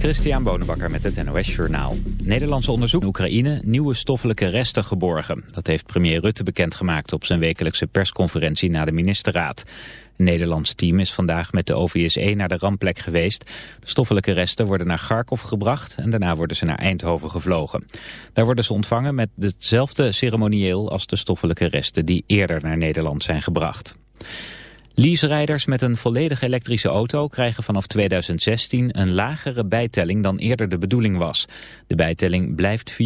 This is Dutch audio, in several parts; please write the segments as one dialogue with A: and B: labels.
A: Christian Bonenbakker met het NOS Journaal. Nederlandse onderzoek in Oekraïne nieuwe stoffelijke resten geborgen. Dat heeft premier Rutte bekendgemaakt op zijn wekelijkse persconferentie na de ministerraad. Een Nederlands team is vandaag met de OVSE naar de rampplek geweest. De stoffelijke resten worden naar Kharkov gebracht en daarna worden ze naar Eindhoven gevlogen. Daar worden ze ontvangen met hetzelfde ceremonieel als de stoffelijke resten die eerder naar Nederland zijn gebracht. Leaserijders met een volledig elektrische auto krijgen vanaf 2016 een lagere bijtelling dan eerder de bedoeling was. De bijtelling blijft 4%,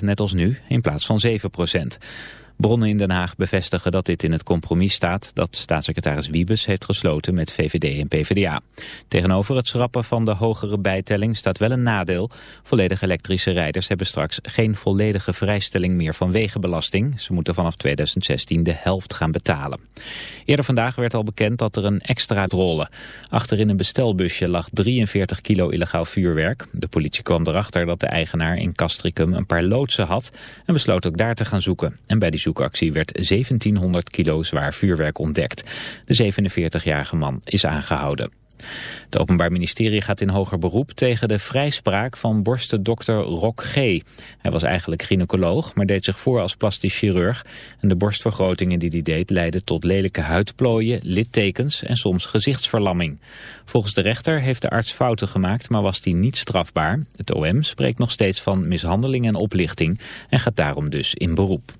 A: net als nu, in plaats van 7%. Bronnen in Den Haag bevestigen dat dit in het compromis staat dat staatssecretaris Wiebes heeft gesloten met VVD en PvdA. Tegenover het schrappen van de hogere bijtelling staat wel een nadeel. Volledig elektrische rijders hebben straks geen volledige vrijstelling meer van wegenbelasting. Ze moeten vanaf 2016 de helft gaan betalen. Eerder vandaag werd al bekend dat er een extra rollen. Achterin een bestelbusje lag 43 kilo illegaal vuurwerk. De politie kwam erachter dat de eigenaar in Castricum een paar loodsen had en besloot ook daar te gaan zoeken. En bij die werd 1700 kilo zwaar vuurwerk ontdekt. De 47-jarige man is aangehouden. Het Openbaar Ministerie gaat in hoger beroep tegen de vrijspraak van borstendokter Rock G. Hij was eigenlijk gynaecoloog, maar deed zich voor als plastisch chirurg. En de borstvergrotingen die hij deed leidden tot lelijke huidplooien, littekens en soms gezichtsverlamming. Volgens de rechter heeft de arts fouten gemaakt, maar was die niet strafbaar. Het OM spreekt nog steeds van mishandeling en oplichting en gaat daarom dus in beroep.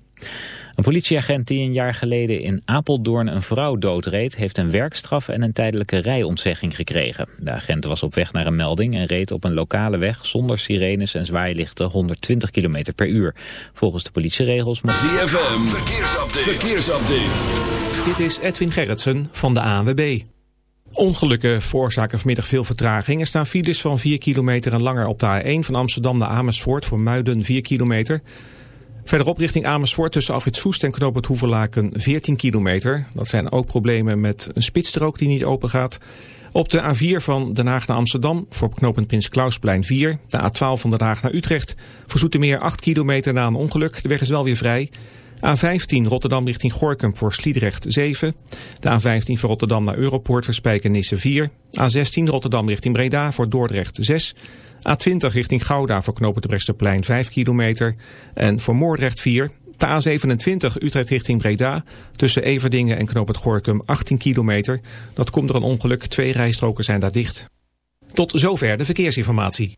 A: Een politieagent die een jaar geleden in Apeldoorn een vrouw doodreed... heeft een werkstraf en een tijdelijke rijontzegging gekregen. De agent was op weg naar een melding en reed op een lokale weg... zonder sirenes en zwaailichten 120 km per uur. Volgens de politieregels... Mocht...
B: ZFM, verkeersupdate. verkeersupdate.
C: Dit is Edwin Gerritsen van de ANWB. Ongelukken veroorzaken vanmiddag veel vertraging. Er staan files van 4 kilometer en langer op de A1 van Amsterdam naar Amersfoort... voor Muiden 4 kilometer... Verderop richting Amersfoort tussen Afrit Soest en Knoop het Hoevelaken 14 kilometer. Dat zijn ook problemen met een spitsstrook die niet open gaat. Op de A4 van Den Haag naar Amsterdam voor knooppunt Prins Klausplein 4. De A12 van Den Haag naar Utrecht voor Zoetermeer 8 kilometer na een ongeluk. De weg is wel weer vrij. A15 Rotterdam richting Gorkum voor Sliedrecht 7. De A15 van Rotterdam naar Europoort voor Spijkenisse 4. A16 Rotterdam richting Breda voor Dordrecht 6. A20 richting Gouda voor knopen de Bresteplein 5 kilometer. En voor Moordrecht 4. De A27 Utrecht richting Breda. Tussen Everdingen en knoop het Gorkum 18 kilometer. Dat komt door een ongeluk. Twee rijstroken zijn daar dicht. Tot zover de verkeersinformatie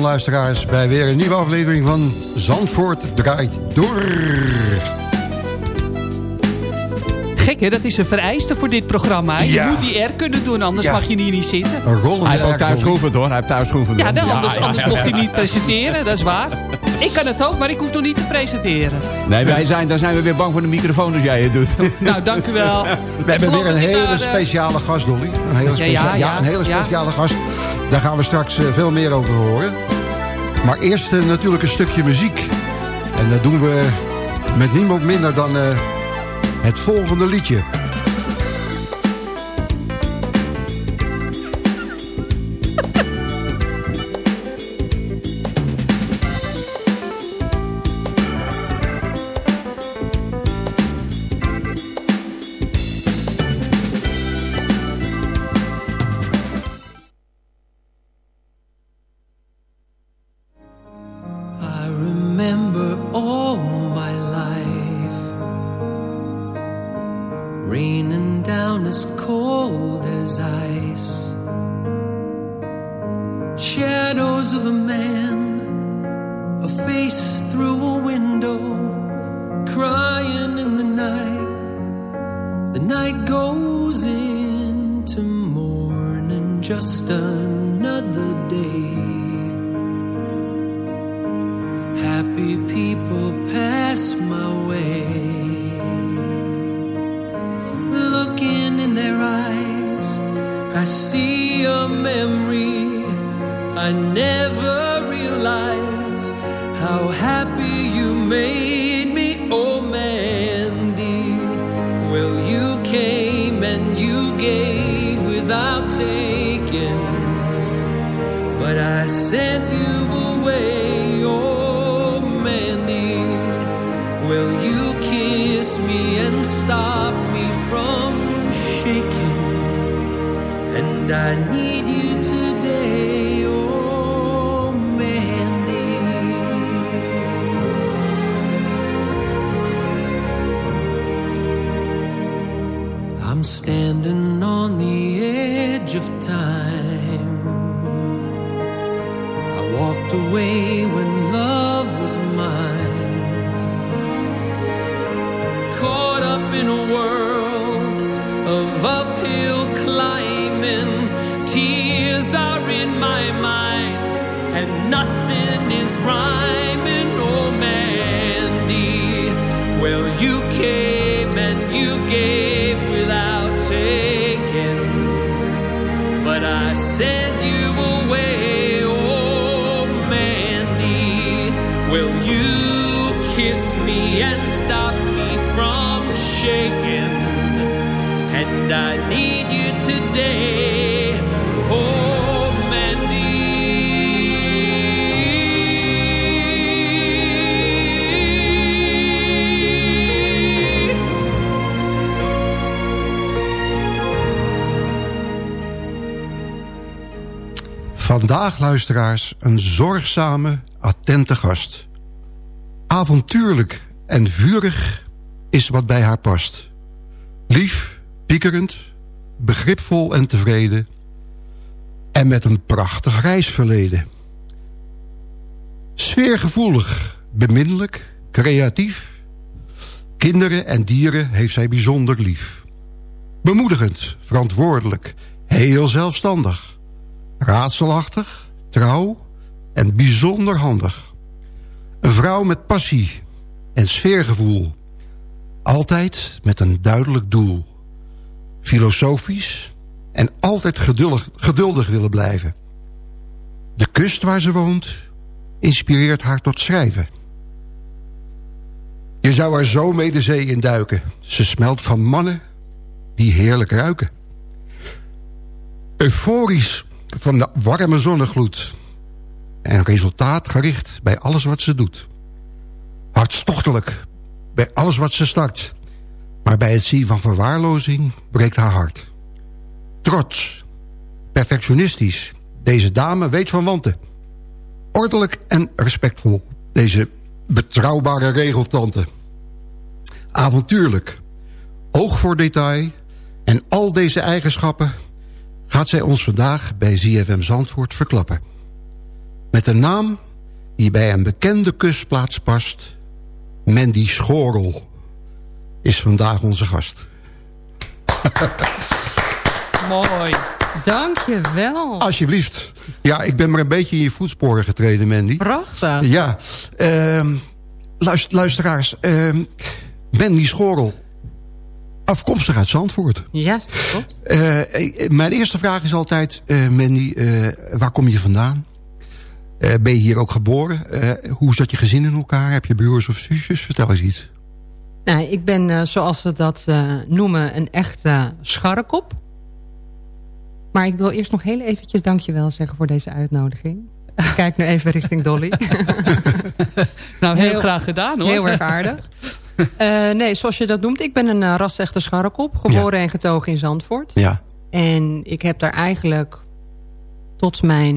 D: Luisteraars bij weer een nieuwe aflevering van Zandvoort draait door.
E: Hè, dat is een vereiste voor dit programma. Je
D: Ja.
E: moet die R kunnen doen, anders
D: Ja.
E: mag je hier niet zitten.
D: Een rollende
F: Hij heeft ook thuis geoefend hoor. Hij heeft thuis geoefend.
E: Ja, anders,
F: ja,
E: anders
F: ja,
E: mocht hij niet presenteren, dat is waar. Ik kan het ook, maar ik hoef nog niet te presenteren.
F: Nee, wij zijn, dan zijn we weer bang voor de microfoon als jij het doet.
E: Nou, dank u wel.
D: We hebben weer een hele speciale gast, Dolly. Een hele, specia-
E: ja, ja,
D: een hele
E: ja.
D: speciale gast. Daar gaan we straks eh, veel meer over horen. Maar eerst eh, natuurlijk een stukje muziek. En dat doen we met niemand minder dan eh, het volgende liedje.
G: But I sent you away, oh Mandy. Will you kiss me and stop me from shaking? And I need you walked away when love was mine. Caught up in a world of uphill climbing. Tears are in my mind, and nothing is rhyming.
D: Vandaag, luisteraars, een zorgzame, attente gast. Avontuurlijk en vurig is wat bij haar past. Lief, piekerend, begripvol en tevreden. En met een prachtig reisverleden. Sfeergevoelig, beminnelijk, creatief. Kinderen en dieren heeft zij bijzonder lief. Bemoedigend, verantwoordelijk, heel zelfstandig raadselachtig, trouw en bijzonder handig. Een vrouw met passie en sfeergevoel. Altijd met een duidelijk doel. Filosofisch en altijd geduldig, geduldig willen blijven. De kust waar ze woont inspireert haar tot schrijven. Je zou er zo mee de zee in duiken. Ze smelt van mannen die heerlijk ruiken. Euforisch van de warme zonnegloed. En resultaatgericht bij alles wat ze doet. Hartstochtelijk bij alles wat ze start. Maar bij het zien van verwaarlozing breekt haar hart. Trots, perfectionistisch. Deze dame weet van wanten. Ordelijk en respectvol. Deze betrouwbare regeltante. Avontuurlijk. Oog voor detail. En al deze eigenschappen gaat zij ons vandaag bij ZFM Zandvoort verklappen. Met een naam die bij een bekende kustplaats past. Mandy Schorel is vandaag onze gast.
E: Mooi.
H: Dank je wel.
D: Alsjeblieft. Ja, ik ben maar een beetje in je voetsporen getreden, Mandy.
H: Prachtig.
D: Ja. ehm, luister, luisteraars. ehm Mandy Schorel. Afkomstig uit Zandvoort.
H: Ja, is dat klopt.
D: Eh, eh, mijn eerste vraag is altijd, eh, Mandy, eh, waar kom je vandaan? Eh, ben je hier ook geboren? Eh, hoe zat je gezin in elkaar? Heb je broers of zusjes? Vertel eens iets.
H: Nou, ik ben, eh, zoals we dat eh, noemen, een echte scharrekop. Maar ik wil eerst nog heel eventjes dankjewel zeggen voor deze uitnodiging. Ik kijk nu even richting Dolly.
E: Nou, heel, graag gedaan hoor.
H: Heel erg aardig. Eh, nee, zoals je dat noemt, ik ben een uh, ras-echte scharrekop. Geboren en getogen in Zandvoort.
D: Ja.
H: En ik heb daar eigenlijk tot mijn...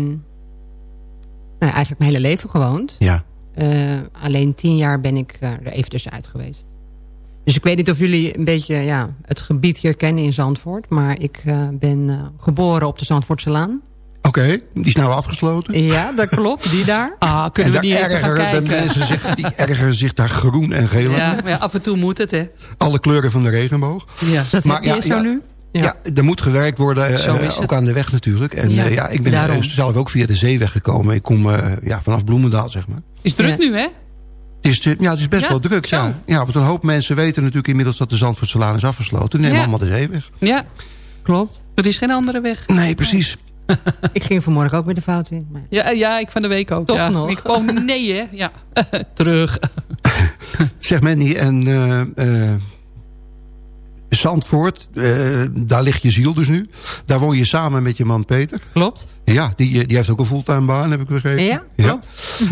H: Nou, eigenlijk mijn hele leven gewoond.
D: Ja.
H: Eh, alleen tien jaar ben ik er even tussenuit geweest. Dus ik weet niet of jullie een beetje ja, het gebied hier kennen in Zandvoort. Maar ik ben geboren op de Zandvoortse Laan.
D: Oké, die is nou afgesloten.
H: Ja, dat klopt, die daar.
E: Ah, kunnen we
D: en
E: niet
D: daar
E: even gaan
D: de
E: kijken?
D: mensen zich, die ergeren zich daar groen en geel aan.
E: Ja, maar ja, af en toe moet het, hè.
D: Alle kleuren van de regenboog.
E: Ja.
H: Dat
D: Maar ja,
H: zo
D: ja.
H: nu?
D: Ja. er moet gewerkt worden, eh,
E: Zo is
D: ook aan de weg natuurlijk. En
H: Ja,
D: ja, ja, ik ben
H: daarom.
D: eh, zelf ook via de zeeweg gekomen. Ik kom eh, ja, vanaf Bloemendaal, zeg maar.
E: Is druk nu, hè?
D: Het is, eh, ja, het is best
E: Ja?
D: wel druk, ja.
E: Zo.
D: ja. Want een hoop mensen weten natuurlijk inmiddels dat de Zandvoortselaan is afgesloten.
E: Ja.
D: allemaal de zeeweg.
E: Ja,
H: Klopt.
E: er is geen andere weg.
D: Nee, precies.
H: Ik ging vanmorgen ook weer de fout in. Maar...
E: Ja, ja ik van de week ook.
H: Toch
E: ja.
H: nog?
E: Ik kwam nee, hè. Ja, terug.
D: Zeg Mandy, en eh, eh, Zandvoort, eh, daar ligt je ziel dus nu. Daar woon je samen met je man Peter.
H: Klopt.
D: Ja, die, die heeft ook een fulltime baan, heb ik begrepen.
H: Ja,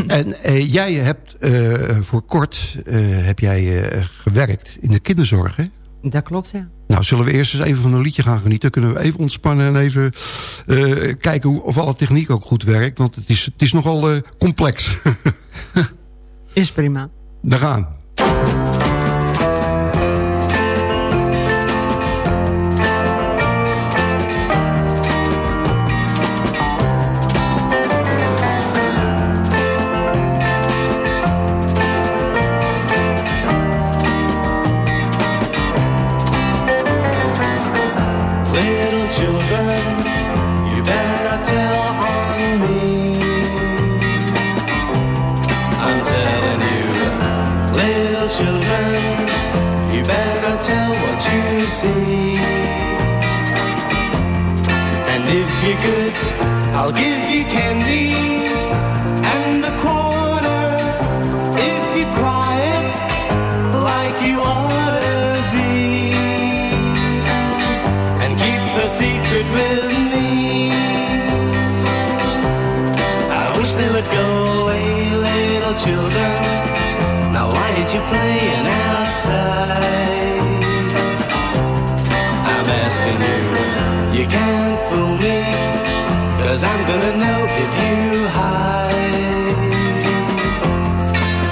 D: En eh, jij hebt eh, voor kort eh, heb jij, eh, gewerkt in de kinderzorg, hè?
H: Dat klopt, ja.
D: Nou, zullen we eerst eens even van een liedje gaan genieten? Kunnen we even ontspannen en even eh, kijken hoe, of alle techniek ook goed werkt? Want het is, het is nogal eh, complex.
H: Is prima.
D: Daar gaan.
I: Children, you better not tell on me. I'm telling you, little children, you better not tell what you see. And if you're good, I'll give cause I'm gonna know if you hide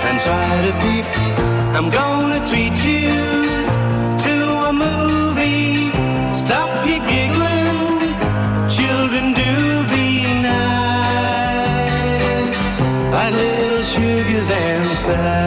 I: and try to peep. I'm gonna treat you to a movie. Stop your giggling, children. Do be nice, like little sugars and spice.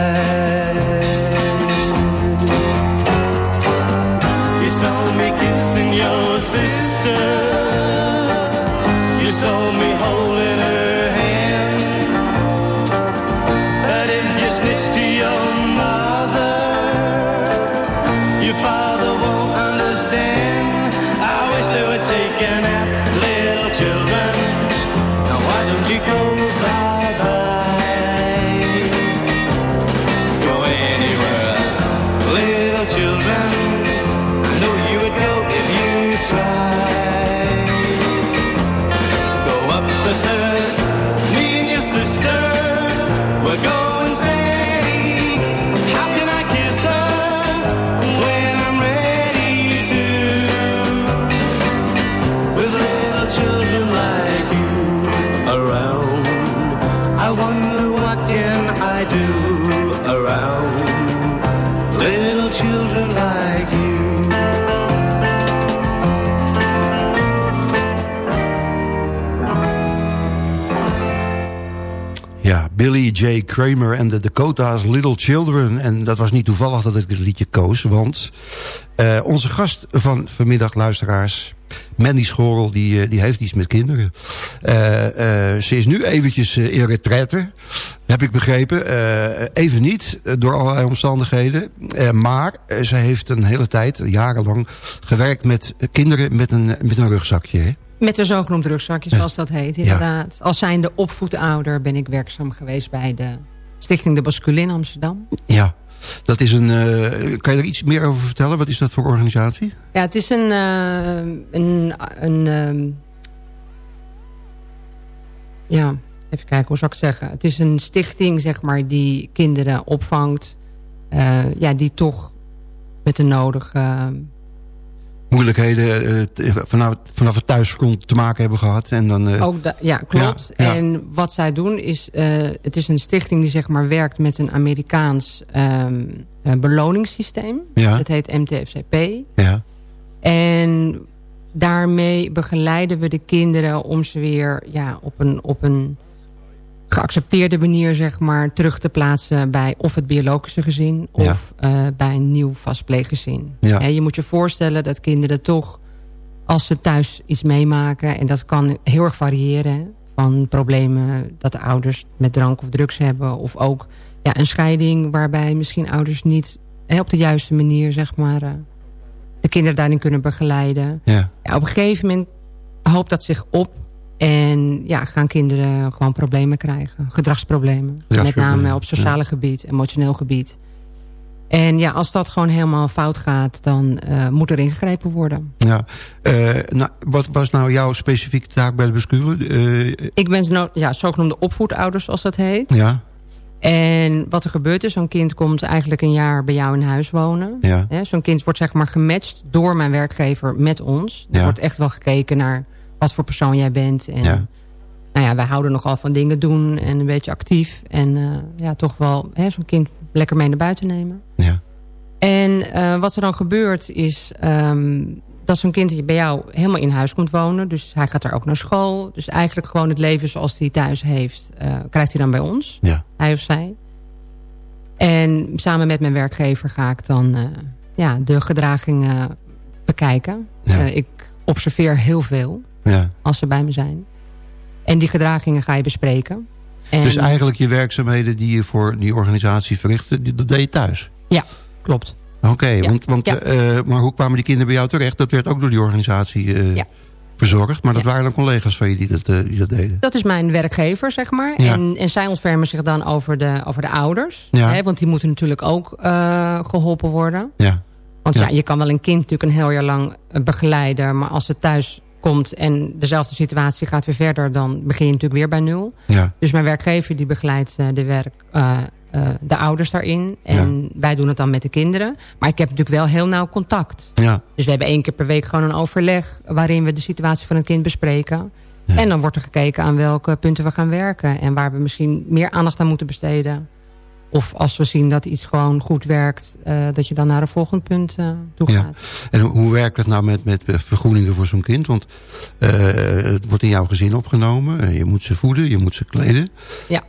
I: We're going
D: J. Kramer en de Dakota's Little Children. En dat was niet toevallig dat ik het liedje koos. Want uh, onze gast van vanmiddag, luisteraars... Mandy Schorel, die, die heeft iets met kinderen. Uh, ze is nu eventjes in retraite, heb ik begrepen. even niet, door allerlei omstandigheden. maar ze heeft een hele tijd, jarenlang, gewerkt met kinderen met een, met een rugzakje. Hè?
H: Met een zogenoemd rugzakje, zoals dat heet, inderdaad. Ja. Als zijnde opvoedouder ben ik werkzaam geweest bij de Stichting De Bascule in Amsterdam.
D: Ja, dat is een... Uh, kan je er iets meer over vertellen? Wat is dat voor organisatie?
H: Ja, het is een... Uh, een, een um, ja, even kijken, hoe zou ik het zeggen? Het is een stichting, zeg maar, die kinderen opvangt. Uh, ja, die toch met de nodige
D: moeilijkheden uh, vanaf, vanaf het thuisgrond te maken hebben gehad. En dan, uh,
H: Ook da, ja, klopt. Ja, ja. En wat zij doen is, uh, het is een stichting die zeg maar werkt met een Amerikaans um, beloningssysteem.
D: Ja.
H: Dat heet MTFCP.
D: Ja.
H: En daarmee begeleiden we de kinderen om ze weer ja, op een... Op een geaccepteerde manier zeg maar, terug te plaatsen bij of het biologische gezin of ja. uh, bij een nieuw vastpleeggezin.
D: Ja.
H: He, je moet je voorstellen dat kinderen toch, als ze thuis iets meemaken... en dat kan heel erg variëren van problemen dat de ouders met drank of drugs hebben... of ook ja, een scheiding waarbij misschien ouders niet he, op de juiste manier zeg maar, uh, de kinderen daarin kunnen begeleiden.
D: Ja.
H: Ja, op een gegeven moment hoopt dat zich op en ja, gaan kinderen gewoon problemen krijgen. Gedragsproblemen. Met name op sociale ja. gebied, emotioneel gebied. En ja, als dat gewoon helemaal fout gaat, dan uh, moet er ingegrepen worden.
D: Ja. Uh, nou, wat was nou jouw specifieke taak bij de bestuur? Uh,
H: Ik ben no ja, zogenoemde opvoedouders, zoals dat heet.
D: Ja.
H: En wat er gebeurt is, zo'n kind komt eigenlijk een jaar bij jou in huis wonen.
D: Ja.
H: Zo'n kind wordt zeg maar gematcht door mijn werkgever met ons. Er
D: ja.
H: wordt echt wel gekeken naar wat voor persoon jij bent. En,
D: ja.
H: Nou ja, wij houden nogal van dingen doen en een beetje actief. En uh, ja, toch wel zo'n kind lekker mee naar buiten nemen.
D: Ja.
H: En uh, wat er dan gebeurt is um, dat zo'n kind bij jou helemaal in huis komt wonen. Dus hij gaat daar ook naar school. Dus eigenlijk gewoon het leven zoals hij thuis heeft, uh, krijgt hij dan bij ons.
D: Ja.
H: Hij of zij. En samen met mijn werkgever ga ik dan ja, de gedragingen bekijken.
D: Ja.
H: ik observeer heel veel
D: ja.
H: als ze bij me zijn. En die gedragingen ga je bespreken. En
D: dus eigenlijk je werkzaamheden die je voor die organisatie verrichtte, dat deed je thuis?
H: Ja, klopt.
D: Oké, okay,
H: ja.
D: want, want
H: ja.
D: uh, maar hoe kwamen die kinderen bij jou terecht? Dat werd ook door die organisatie uh,
H: ja.
D: verzorgd. Maar dat waren dan collega's van je die dat, uh, die dat deden?
H: Dat is mijn werkgever, zeg maar. En, en zij ontfermen zich dan over de, over de ouders. Hè, want die moeten natuurlijk ook geholpen worden.
D: Ja.
H: Want ja. je kan wel een kind natuurlijk een heel jaar lang begeleiden. Maar als het thuis komt en dezelfde situatie gaat weer verder... dan begin je natuurlijk weer bij nul.
D: Ja.
H: Dus mijn werkgever die begeleidt uh, de, werk, uh, uh, de ouders daarin. En
D: ja.
H: wij doen het dan met de kinderen. Maar ik heb natuurlijk wel heel nauw contact.
D: Ja.
H: Dus we hebben één keer per week gewoon een overleg... waarin we de situatie van een kind bespreken.
D: Ja.
H: En dan wordt er gekeken aan welke punten we gaan werken... en waar we misschien meer aandacht aan moeten besteden... Of als we zien dat iets gewoon goed werkt... Uh, dat je dan naar een volgend punt uh, toe gaat.
D: Ja. En hoe werkt het nou met, met vergoedingen voor zo'n kind? Want uh, het wordt in jouw gezin opgenomen. Je moet ze voeden, je moet ze kleden.
H: Ja.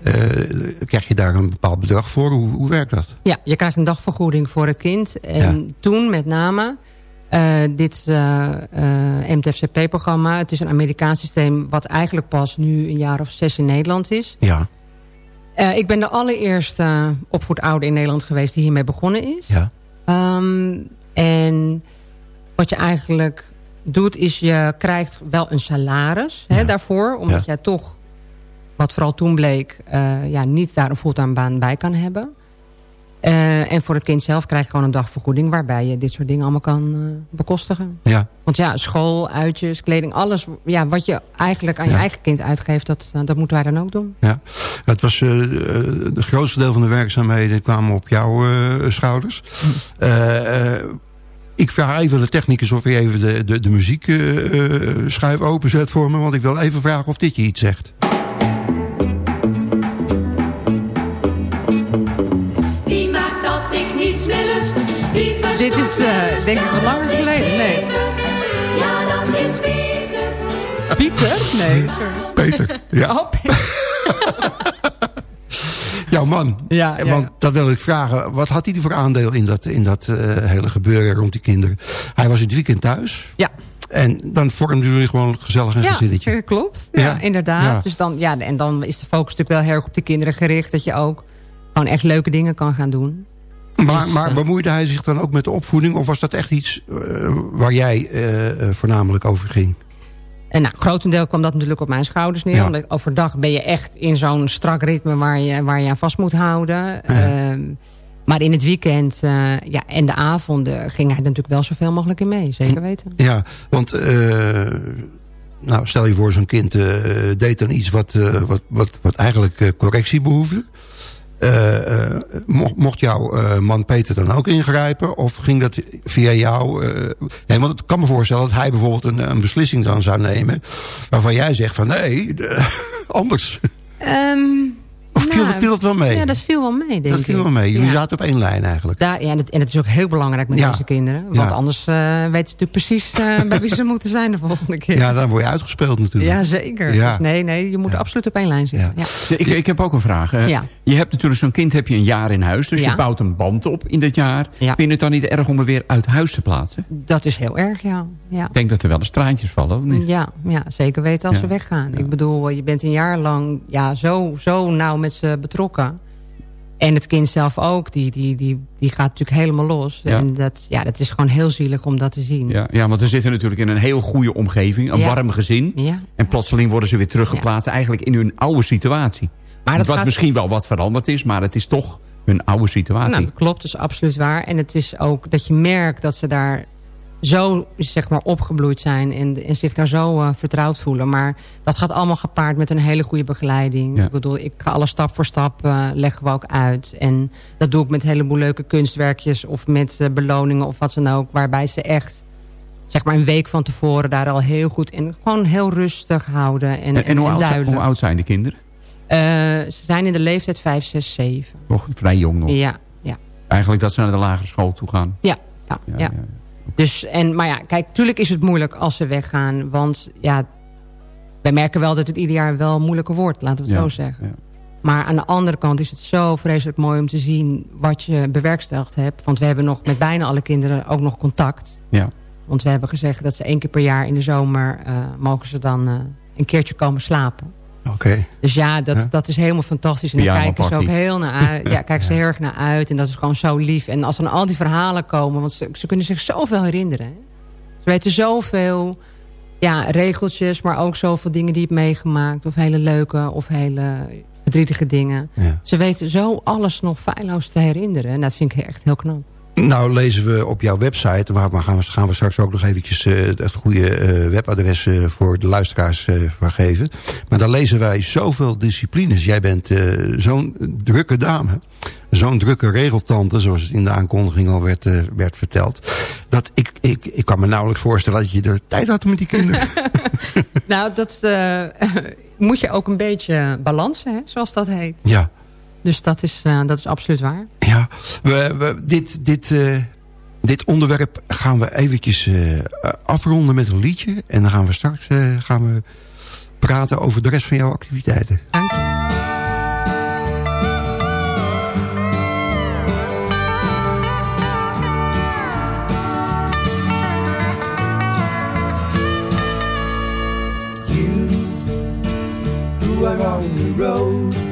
D: krijg je daar een bepaald bedrag voor? Hoe, hoe werkt dat?
H: Ja, je krijgt een dagvergoeding voor het kind. En ja. toen met name... dit MTFCP-programma, het is een Amerikaans systeem... wat eigenlijk pas nu een jaar of zes in Nederland is.
D: Ja.
H: Uh, ik ben de allereerste opvoedouder in Nederland geweest die hiermee begonnen is.
D: Ja.
H: Um, en wat je eigenlijk doet is je krijgt wel een salaris
D: ja.
H: hè, daarvoor. Omdat
D: ja.
H: jij toch, wat vooral toen bleek, uh, ja, niet daar een fulltime baan bij kan hebben. Uh, en voor het kind zelf krijg je gewoon een dagvergoeding... waarbij je dit soort dingen allemaal kan uh, bekostigen.
D: Ja.
H: Want ja, school, uitjes, kleding, alles... Ja, wat je eigenlijk aan
D: Ja.
H: je eigen kind uitgeeft... dat, uh, dat moeten wij dan ook doen.
D: Ja, het was uh, het grootste deel van de werkzaamheden kwamen op jouw schouders. Uh, ik vraag even de technicus of hij even de, de, de muziek schuif openzet voor me. Want ik wil even vragen of dit je iets zegt.
H: Dit is uh, denk ik wat langer geleden. Nee.
J: Ja, dat is Pieter.
H: Pieter? Nee.
D: Peter, ja.
H: Oh, Peter.
D: Jouw man.
H: Ja, ja,
D: Want
H: ja.
D: dat wil ik vragen. Wat had hij voor aandeel in dat, in dat eh, hele gebeuren rond die kinderen? Hij was in het weekend thuis.
H: Ja.
D: En dan vormden jullie gewoon gezellig een
H: Ja,
D: gezinnetje.
H: eh, klopt. Ja,
D: Ja,
H: inderdaad.
D: ja.
H: Dus dan, ja, en dan is de focus natuurlijk wel heel erg op de kinderen gericht. Dat je ook gewoon echt leuke dingen kan gaan doen.
D: Maar, maar bemoeide hij zich dan ook met de opvoeding? Of was dat echt iets eh, waar jij eh, eh, voornamelijk over ging?
H: En nou, grotendeel kwam dat natuurlijk op mijn schouders neer.
D: Ja.
H: Want overdag ben je echt in zo'n strak ritme waar je, waar je aan vast moet houden. Ehm, maar in het weekend ja, en de avonden ging hij natuurlijk wel zoveel mogelijk in mee. Zeker weten.
D: Ja, want nou, stel je voor zo'n kind deed dan iets wat, wat, wat, wat eigenlijk correctie behoefde. Eh, eh, mocht, mocht jouw eh, man Peter dan ook ingrijpen? Of ging dat via jou? want ik kan me voorstellen dat hij bijvoorbeeld een, een beslissing dan zou nemen... waarvan jij zegt van nee, de- anders.
H: Ehm,
D: Of viel,
H: nou,
D: viel dat wel mee?
H: Ja, dat viel wel mee, denk
D: dat
H: ik.
D: viel wel mee. Jullie
H: Ja.
D: zaten op één lijn eigenlijk.
H: Daar, ja, en, het, en het is ook heel belangrijk met
D: Ja.
H: deze kinderen. Want
D: Ja.
H: anders eh, weten ze natuurlijk precies eh, bij wie ze moeten zijn de volgende keer.
D: Ja, dan word je uitgespeeld natuurlijk.
H: Ja, zeker.
D: Ja.
H: Dus nee, nee, je moet absoluut op één lijn zitten. Ja.
F: Ik, ik heb ook een vraag.
H: Ja.
F: Je hebt natuurlijk zo'n kind heb je een jaar in huis. Dus
H: Ja.
F: je bouwt een band op in dat jaar.
H: Ja.
F: Vind je het dan niet erg om er weer uit huis te plaatsen?
H: Dat is heel erg, ja. ja.
F: Ik denk dat er wel eens traantjes vallen, of niet?
H: Ja, ja, zeker weten als
F: Ja.
H: ze weggaan. Ik bedoel, je bent een jaar lang ja, zo, zo nauw met ze betrokken. En het kind zelf ook, die, die, die, die gaat natuurlijk helemaal los.
F: Ja.
H: En dat, ja, dat is gewoon heel zielig om dat te zien.
F: Ja, ja, want we zitten natuurlijk in een heel goede omgeving. Een
H: Ja.
F: warm gezin.
H: Ja.
F: En plotseling worden ze weer teruggeplaatst eigenlijk in hun oude situatie.
H: Maar dat
F: wat
H: gaat-
F: misschien wel wat veranderd is, maar het is toch hun oude situatie.
H: Nou, dat klopt, is absoluut waar. En het is ook dat je merkt dat ze daar zo zeg maar, opgebloeid zijn... en, en zich daar zo eh, vertrouwd voelen. Maar dat gaat allemaal gepaard met een hele goede begeleiding.
F: Ja.
H: Ik bedoel, ik ga alles stap voor stap eh, leggen we ook uit. En dat doe ik met een heleboel leuke kunstwerkjes... of met eh, beloningen of wat dan ook... waarbij ze echt zeg maar een week van tevoren daar al heel goed... en gewoon heel rustig houden en,
F: en, en hoe, oud,
H: duidelijk.
F: hoe oud zijn de kinderen?
H: Ze zijn in de leeftijd 5, 6, 7.
F: Nog vrij jong nog.
H: Ja, ja.
F: Eigenlijk dat ze naar de lagere school toe gaan.
H: Ja, ja, ja. Dus, en, maar ja, kijk, tuurlijk is het moeilijk als ze weggaan. Want ja, wij merken wel dat het ieder jaar wel moeilijker wordt, laten we het
F: Ja,
H: zo zeggen.
F: ja.
H: Maar aan de andere kant is het zo vreselijk mooi om te zien wat je bewerkstelligd hebt. Want we hebben nog met bijna alle kinderen ook nog contact.
F: Ja.
H: Want we hebben gezegd dat ze één keer per jaar in de zomer eh, mogen ze dan eh, een keertje komen slapen.
D: Oké.
H: Dus ja, dat,
D: Ja.
H: dat is helemaal fantastisch. En daar kijken ze ook heel naar uit. Ja, kijken ze heel erg naar uit. En dat is gewoon zo lief. En als dan al die verhalen komen... want ze, ze kunnen zich zoveel herinneren. Hè? Ze weten zoveel ja, regeltjes... maar ook zoveel dingen die je hebt meegemaakt. Of hele leuke of hele verdrietige dingen.
D: Ja.
H: Ze weten zo alles nog feilloos te herinneren. En dat vind ik echt heel knap.
D: Nou lezen we op jouw website, waar maar gaan, we, gaan we straks ook nog eventjes eh, het goede eh, webadres eh, voor de luisteraars voor geven. Maar daar lezen wij zoveel disciplines. Jij bent zo'n drukke dame, zo'n drukke regeltante, zoals het in de aankondiging al werd, werd verteld. Dat ik, ik, ik kan me nauwelijks voorstellen dat je er tijd had met die kinderen.
H: nou, dat moet je ook een beetje balansen, hè, zoals dat heet.
D: ja.
H: Dus dat is, eh, dat is absoluut waar.
D: Ja, we, we, dit, dit, eh, dit onderwerp gaan we eventjes eh, afronden met een liedje. En dan gaan we straks eh, gaan we praten over de rest van jouw activiteiten.
H: Dank je.
K: who are on the road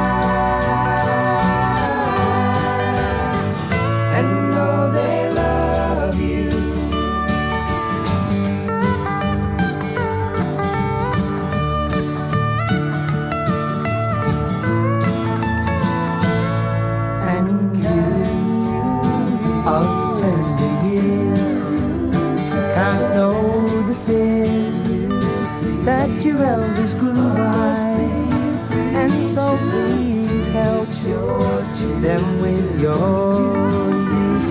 K: them with your youth.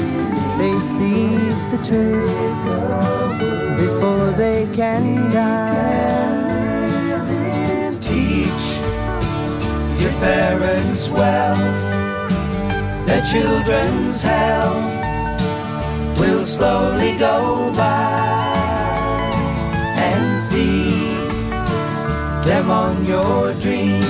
K: They see the truth before they can die. Teach your parents well. Their children's hell will slowly go by and feed them on your dreams.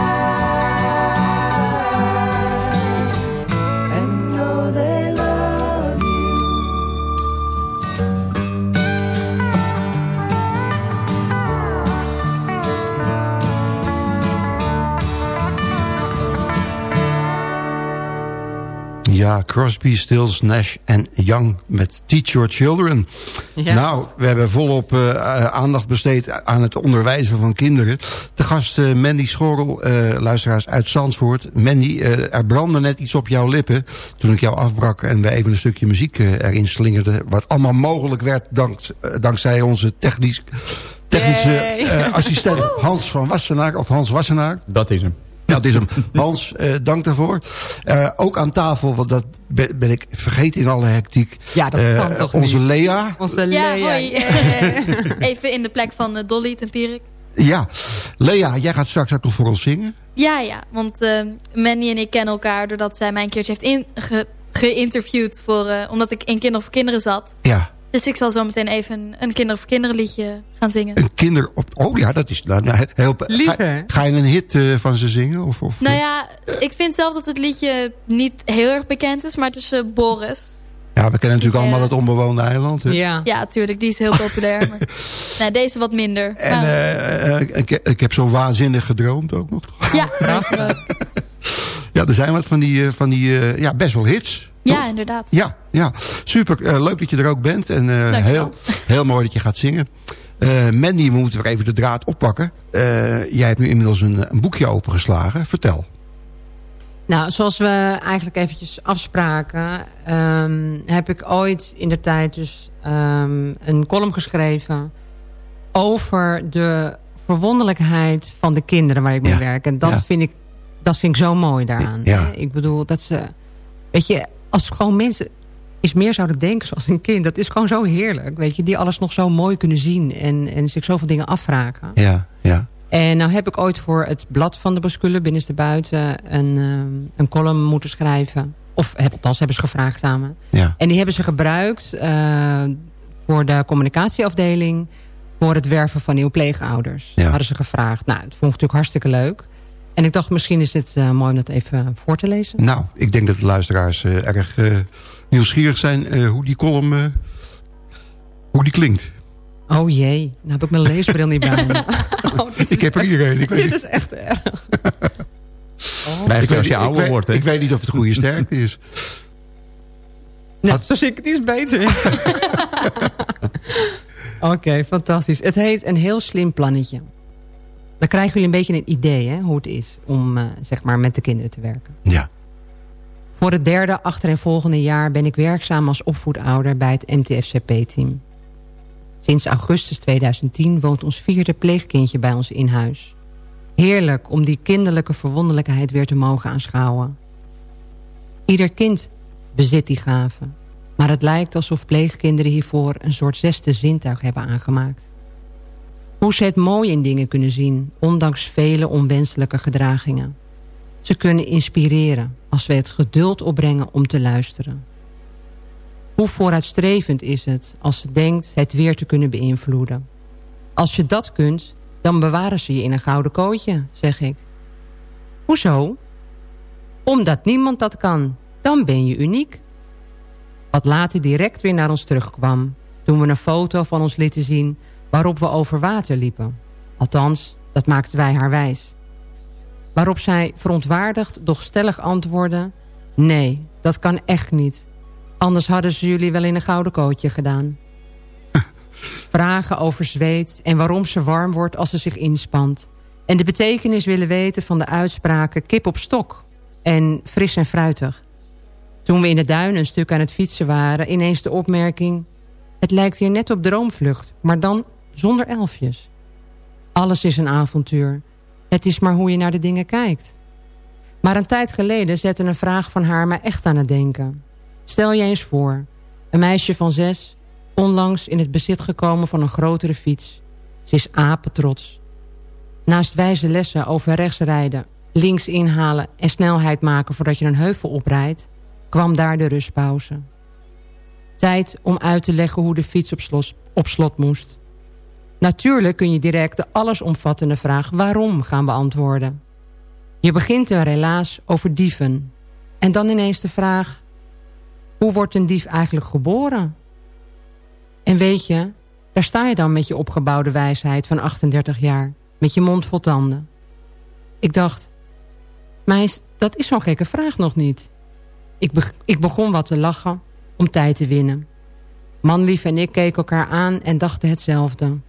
D: Ja, Crosby, Stills, Nash en Young met Teach Your Children.
H: Ja.
D: Nou, we hebben volop eh, eh, aandacht besteed aan het onderwijzen van kinderen. De gast eh, Mandy Schorrel, eh, luisteraars uit Zandvoort. Mandy, eh, er brandde net iets op jouw lippen toen ik jou afbrak... en we even een stukje muziek eh, erin slingerden. Wat allemaal mogelijk werd dank, dankzij onze technisch, technische assistent Hans van Wassenaar. Of Hans Wassenaar.
F: Dat is hem.
D: Ja, het is hem. Hans, eh, dank daarvoor. Eh, ook aan tafel, want dat ben, ben ik vergeten in alle hectiek.
H: Ja, dat
D: Eh,
H: kan toch
D: Onze
H: niet?
D: Lea.
H: Onze
L: Ja,
H: Lea.
L: hoi. even in de plek van Dolly Tempierik.
D: Ja, Lea, jij gaat straks ook nog voor ons zingen.
L: Ja, ja, want Manny en ik kennen elkaar doordat zij mij een keertje heeft geïnterviewd. Voor, eh, omdat ik in Kinderen voor Kinderen zat.
D: Ja,
L: Dus ik zal zo meteen even een, Kinderen voor Kinderen liedje gaan zingen.
D: een kinder... Of, oh ja, dat is nou, nou, heel...
H: Lief,
D: ga, je een hit eh, van ze zingen? Of, of,
L: Nou ja, ik vind zelf dat het liedje niet heel erg bekend is. Maar het is eh, Boris.
D: Ja, we kennen natuurlijk
L: Ja.
D: allemaal het onbewoonde eiland. hè?
H: Ja.
L: Ja, tuurlijk, die is heel populair. maar, nou, deze wat minder.
D: En
L: Maar-
D: eh, eh, ik, ik heb zo waanzinnig gedroomd ook nog.
L: ja, ook.
D: Ja, er zijn wat van die, eh, van die eh, ja, best wel hits.
L: Ja, inderdaad.
D: Ja, ja. super. Eh, leuk dat je er ook bent. En eh, heel, heel mooi dat je gaat zingen. Eh, Mandy, we moeten weer even de draad oppakken. Eh, jij hebt nu inmiddels een, een boekje opengeslagen. Vertel.
H: Nou, zoals we eigenlijk eventjes afspraken... ehm, heb ik ooit in de tijd dus ehm, een column geschreven... over de verwonderlijkheid van de kinderen waar ik mee
D: Ja.
H: werk. En dat,
D: Ja.
H: vind ik, dat vind ik zo mooi daaraan.
D: Ja.
H: Ik bedoel, dat ze... Weet je, als gewoon mensen is meer zouden denken zoals een kind. Dat is gewoon zo heerlijk. Weet je, die alles nog zo mooi kunnen zien. En, en zich zoveel dingen afvragen.
D: Ja, ja.
H: En nou heb ik ooit voor het blad van de Bascule, binnenste buiten, een, ehm, een column moeten schrijven. Of heb, althans hebben ze gevraagd aan me.
D: Ja.
H: En die hebben ze gebruikt eh, voor de communicatieafdeling. Voor het werven van nieuwe pleegouders.
D: Ja.
H: Hadden ze gevraagd. Nou, dat vond ik natuurlijk hartstikke leuk. En ik dacht, misschien is het eh, mooi om dat even voor te lezen.
D: Nou, ik denk dat de luisteraars eh, erg eh, nieuwsgierig zijn eh, hoe die column eh, hoe die klinkt.
H: Oh jee, nou heb ik mijn leesbril niet bij me. Oh,
D: Ik heb er hier een. Ik weet
H: Dit
D: niet-
H: is echt erg. Oh.
D: Ik weet
F: als je
D: niet- ik
F: ouder
D: weet-
F: wordt, hè?
D: Ik weet niet of het goede sterkte is.
H: Nou, zo zie ik het iets beter. Oké, fantastisch. Het heet een heel slim plannetje. Dan krijgen jullie een beetje een idee hè, hoe het is om eh, zeg maar met de kinderen te werken.
D: Ja.
H: Voor het derde achtereenvolgende jaar ben ik werkzaam als opvoedouder bij het MTFCP-team. Sinds augustus 2010 woont ons vierde pleegkindje bij ons in huis. Heerlijk om die kinderlijke verwonderlijkheid weer te mogen aanschouwen. Ieder kind bezit die gave. Maar het lijkt alsof pleegkinderen hiervoor een soort zesde zintuig hebben aangemaakt. Hoe ze het mooi in dingen kunnen zien, ondanks vele onwenselijke gedragingen. Ze kunnen inspireren als we het geduld opbrengen om te luisteren. Hoe vooruitstrevend is het als ze denkt het weer te kunnen beïnvloeden. Als je dat kunt, dan bewaren ze je in een gouden kootje, zeg ik. Hoezo? Omdat niemand dat kan. Dan ben je uniek. Wat later direct weer naar ons terugkwam... toen we een foto van ons lieten zien... waarop we over water liepen. Althans, dat maakten wij haar wijs. Waarop zij verontwaardigd, doch stellig antwoordde... Nee, dat kan echt niet. Anders hadden ze jullie wel in een gouden kootje gedaan. Vragen over zweet en waarom ze warm wordt als ze zich inspant. En de betekenis willen weten van de uitspraken kip op stok. En fris en fruitig. Toen we in de duinen een stuk aan het fietsen waren... ineens de opmerking... Het lijkt hier net op droomvlucht, maar dan zonder elfjes. Alles is een avontuur. Het is maar hoe je naar de dingen kijkt. Maar een tijd geleden zette een vraag van haar me echt aan het denken. Stel je eens voor, een meisje van zes... onlangs in het bezit gekomen van een grotere fiets. Ze is apetrots. Naast wijze lessen over rechts rijden, links inhalen... en snelheid maken voordat je een heuvel oprijdt... kwam daar de rustpauze. Tijd om uit te leggen hoe de fiets op slot moest. Natuurlijk kun je direct de allesomvattende vraag waarom gaan beantwoorden. Je begint een relaas over dieven. En dan ineens de vraag... hoe wordt een dief eigenlijk geboren? En weet je, daar sta je dan met je opgebouwde wijsheid van 38 jaar. Met je mond vol tanden. Ik dacht, meis, dat is zo'n gekke vraag nog niet. Ik, ik begon wat te lachen om tijd te winnen. Manlief en ik keken elkaar aan en dachten hetzelfde.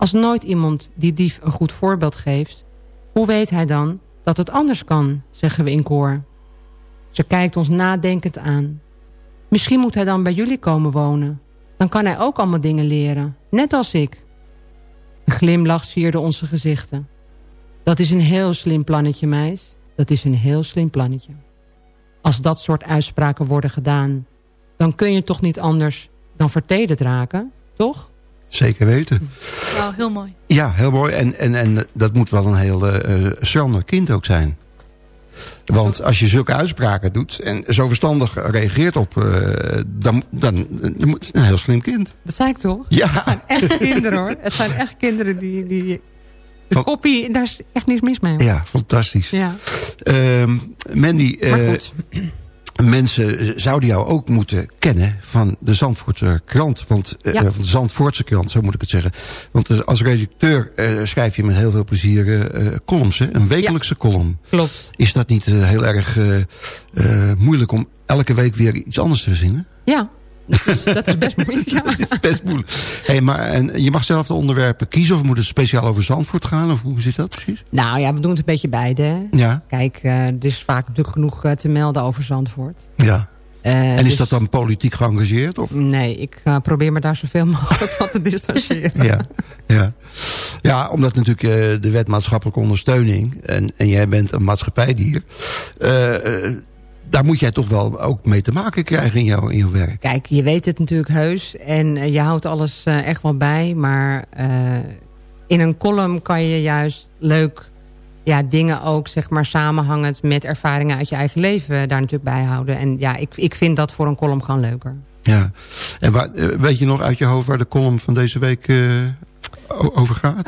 H: Als nooit iemand die dief een goed voorbeeld geeft... hoe weet hij dan dat het anders kan, zeggen we in koor. Ze kijkt ons nadenkend aan. Misschien moet hij dan bij jullie komen wonen. Dan kan hij ook allemaal dingen leren, net als ik. Een glimlach sierde onze gezichten. Dat is een heel slim plannetje, meis. Dat is een heel slim plannetje. Als dat soort uitspraken worden gedaan... dan kun je toch niet anders dan vertederd raken, toch?
D: Zeker weten.
L: Wauw, heel mooi.
D: Ja, heel mooi. En, en, en dat moet wel een heel uh, schrander kind ook zijn. Want als je zulke uitspraken doet en zo verstandig reageert op... Uh, dan, dan, dan moet een heel slim kind.
H: Dat zei ik toch?
D: Ja.
H: Het zijn echt kinderen hoor. Het zijn echt kinderen die... die de Van, kopie, daar is echt niks mis mee.
D: Ja, fantastisch.
H: Ja.
D: Uh, Mandy,
H: maar goed
D: mensen zouden jou ook moeten kennen van de Zandvoortse krant. Want, ja. uh, van de Zandvoortse krant, zo moet ik het zeggen. Want uh, als redacteur uh, schrijf je met heel veel plezier columns. Hè? Een wekelijkse ja. column.
H: Klopt.
D: Is dat niet heel erg moeilijk om elke week weer iets anders te verzinnen?
H: Ja, dat is best moeilijk. Ja.
D: dat is best moeilijk. Hey, maar en je mag zelf de onderwerpen kiezen of moet het speciaal over Zandvoort gaan? Of hoe zit dat precies?
H: Nou ja, we doen het een beetje beide.
D: Ja.
H: Kijk, uh, er is vaak genoeg uh, te melden over Zandvoort.
D: Ja. Uh, en is dus, dat dan politiek geëngageerd? Of?
H: Nee, ik probeer me daar zoveel mogelijk van te distancieren.
D: ja, ja. ja, omdat natuurlijk de wet maatschappelijke ondersteuning... en, en jij bent een maatschappijdier daar moet jij toch wel ook mee te maken krijgen in jouw, in jouw werk.
H: Kijk, je weet het natuurlijk heus. En uh, je houdt alles uh, echt wel bij. Maar uh, in een column kan je juist leuk ja, dingen ook zeg maar samenhangend met ervaringen uit je eigen leven daar natuurlijk bij houden. En ja, ik, ik vind dat voor een column gewoon leuker.
D: Ja, en waar, weet je nog uit je hoofd waar de column van deze week over gaat?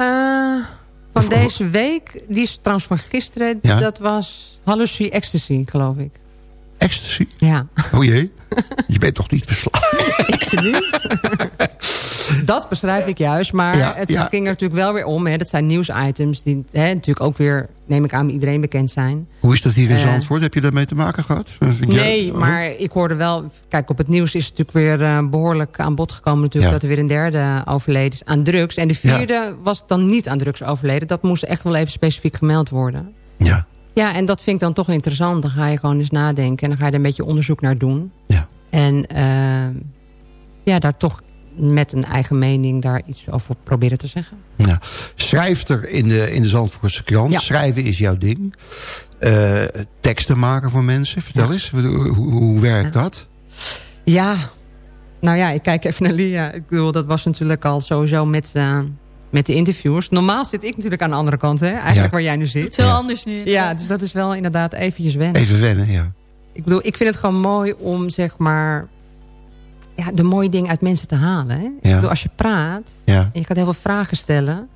H: van of, deze week, die is trouwens van gisteren, ja? dat was Hallucie Ecstasy, geloof ik.
D: Ecstasy?
H: Ja.
D: Oh jee, je bent toch niet verslagen?
H: ik niet. dat beschrijf ik juist, maar ja, het ja. ging er natuurlijk wel weer om. Hè. Dat zijn nieuwsitems die hè, natuurlijk ook weer, neem ik aan, iedereen bekend zijn.
D: Hoe is dat hier in uh, Zandvoort? Heb je daarmee te maken gehad?
H: Nee, jij, maar ik hoorde wel... Kijk, op het nieuws is het natuurlijk weer uh, behoorlijk aan bod gekomen... natuurlijk dat er weer een derde overleden is aan drugs. En de vierde was dan niet aan drugs overleden. Dat moest echt wel even specifiek gemeld worden.
D: Ja.
H: Ja, en dat vind ik dan toch interessant. Dan ga je gewoon eens nadenken en dan ga je er een beetje onderzoek naar doen.
D: Ja.
H: En uh, ja, daar toch met een eigen mening daar iets over proberen te zeggen.
D: Ja. Schrijfter in de, in de Zandvoortse krant.
H: Ja.
D: Schrijven is jouw ding. Uh, teksten maken voor mensen. Vertel ja. eens, hoe, hoe werkt dat?
H: Ja, nou ja, ik kijk even naar Lia. Ik bedoel, dat was natuurlijk al sowieso met... Uh, met de interviewers. Normaal zit ik natuurlijk aan de andere kant, hè? Eigenlijk ja. waar jij nu zit.
L: Het is heel ja. anders nu.
H: Ja, dus dat is wel inderdaad eventjes wennen.
D: Even wennen, ja.
H: Ik bedoel, ik vind het gewoon mooi om, zeg maar... Ja, de mooie dingen uit mensen te halen. Hè? Ik bedoel, als je praat
D: ja.
H: en je gaat heel veel vragen stellen...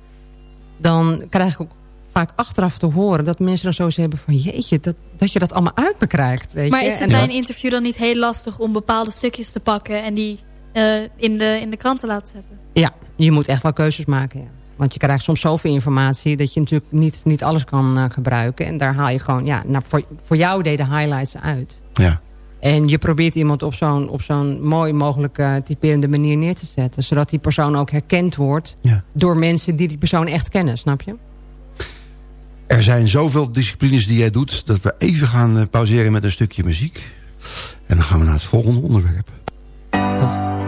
H: dan krijg ik ook vaak achteraf te horen... dat mensen dan zo hebben van... jeetje, dat, dat je dat allemaal uit me krijgt. Weet
L: maar
H: je?
L: is het bij een interview dan niet heel lastig... om bepaalde stukjes te pakken en die uh, in, de, in de krant te laten zetten?
H: Ja, je moet echt wel keuzes maken, ja. Want je krijgt soms zoveel informatie dat je natuurlijk niet, niet alles kan eh, gebruiken. En daar haal je gewoon, ja, nou, voor, voor jou deed de highlights uit.
D: Ja.
H: En je probeert iemand op zo'n op zo'n mooi mogelijk eh, typerende manier neer te zetten. Zodat die persoon ook herkend wordt
D: Ja.
H: door mensen die die persoon echt kennen, snap je?
D: Er zijn zoveel disciplines die jij doet... dat we even gaan eh, pauzeren met een stukje muziek. En dan gaan we naar het volgende onderwerp.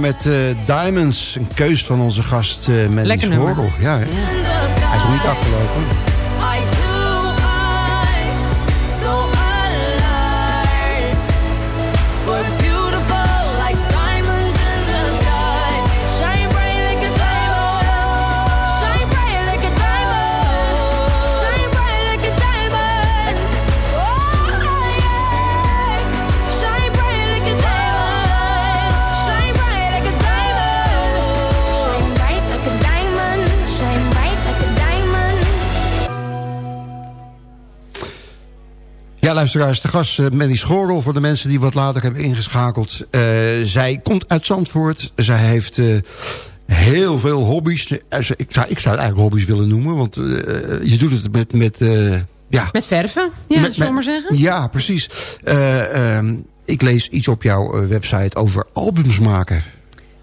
D: Met eh, Diamonds. Een keus van onze gast uh,
H: Lekker nummer.
D: Schorel. Ja, hè? Hij is nog niet afgelopen. Luisteraars, de gast uh, Mandy Schorel... voor de mensen die wat later hebben ingeschakeld. Uh, zij komt uit Zandvoort. Zij heeft uh, heel veel hobby's. Ik zou, ik zou het eigenlijk hobby's willen noemen. Want je doet het met... met ja.
H: Met verven, ja,
D: Met-
H: maar zeggen?
D: Ja, precies. Eh, ehm, ik lees iets op jouw eh, website over albums maken.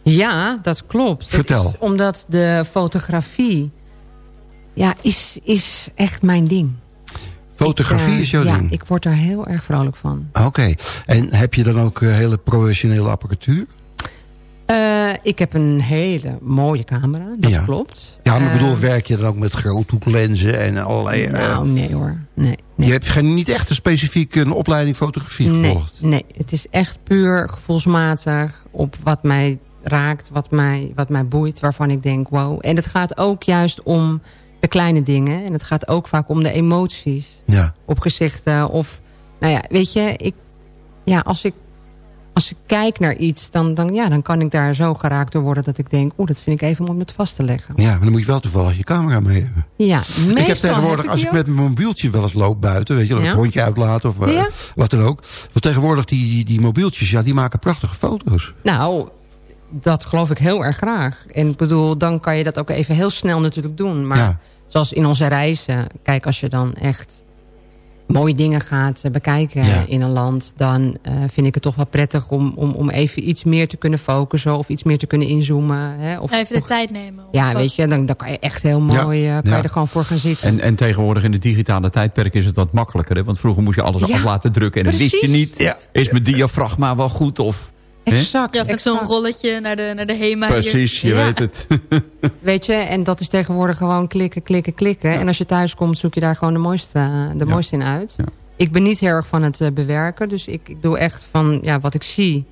H: Ja, dat klopt.
D: Vertel.
H: omdat de fotografie ja, is, is echt mijn ding.
D: Fotografie
H: Ik, eh,
D: is jouw
H: ja,
D: ding?
H: ik word daar heel erg vrolijk van.
D: Oké. En heb je dan ook eh, hele professionele apparatuur?
H: Eh, ik heb een hele mooie camera, dat
D: Ja.
H: klopt.
D: Ja, maar ik bedoel,
H: Eh,
D: werk je dan ook met groothoeklenzen en allerlei...
H: Nou, nee hoor. Nee,
D: Je hebt geen, niet echt een specifiek een opleiding fotografie
H: nee,
D: gevolgd?
H: nee, het is echt puur gevoelsmatig op wat mij raakt, wat mij, wat mij boeit, waarvan ik denk wow. En het gaat ook juist om de kleine dingen. En het gaat ook vaak om de emoties
D: Ja.
H: op gezichten. Of, nou ja, weet je, ik, ja, als ik als ik kijk naar iets, dan, dan, ja, dan kan ik daar zo geraakt door worden dat ik denk, oeh, dat vind ik even om het vast te leggen.
D: Ja, maar dan moet je wel toevallig je camera mee hebben.
H: Ja, meestal
D: ik heb tegenwoordig,
H: heb
D: als ik met mijn mobieltje wel eens loop buiten, weet je, dat ik
H: Ja.
D: een hondje uitlaat of eh,
H: Ja.
D: wat dan ook. Want tegenwoordig die, die, die mobieltjes, ja, die maken prachtige foto's.
H: Nou, dat geloof ik heel erg graag. En ik bedoel, dan kan je dat ook even heel snel natuurlijk doen. Maar
D: Ja.
H: zoals in onze reizen, kijk, als je dan echt mooie dingen gaat eh, bekijken
D: Ja.
H: in een land... dan eh, vind ik het toch wel prettig om, om, om even iets meer te kunnen focussen... of iets meer te kunnen inzoomen. Hè? Of,
L: Even de
H: of-
L: tijd nemen.
H: ja, weet je, dan, dan kan je echt heel mooi eh, kan
F: ja.
H: je er gewoon voor gaan zitten.
F: En, en tegenwoordig in het digitale tijdperk is het wat makkelijker. Hè? Want vroeger moest je alles
H: Ja,
F: af laten drukken. En dan wist je niet, is mijn diafragma wel goed? Of?
H: Exact.
L: Ja, met zo'n rolletje naar de, naar de HEMA hier.
F: Precies, je
H: Ja.
F: weet het.
H: Weet je, en dat is tegenwoordig gewoon klikken, klikken, klikken. En als je thuis komt, zoek je daar gewoon de mooiste, de mooiste in uit. Ik ben niet heel erg van het eh, bewerken. Dus ik, ik doe echt van ja, wat ik zie.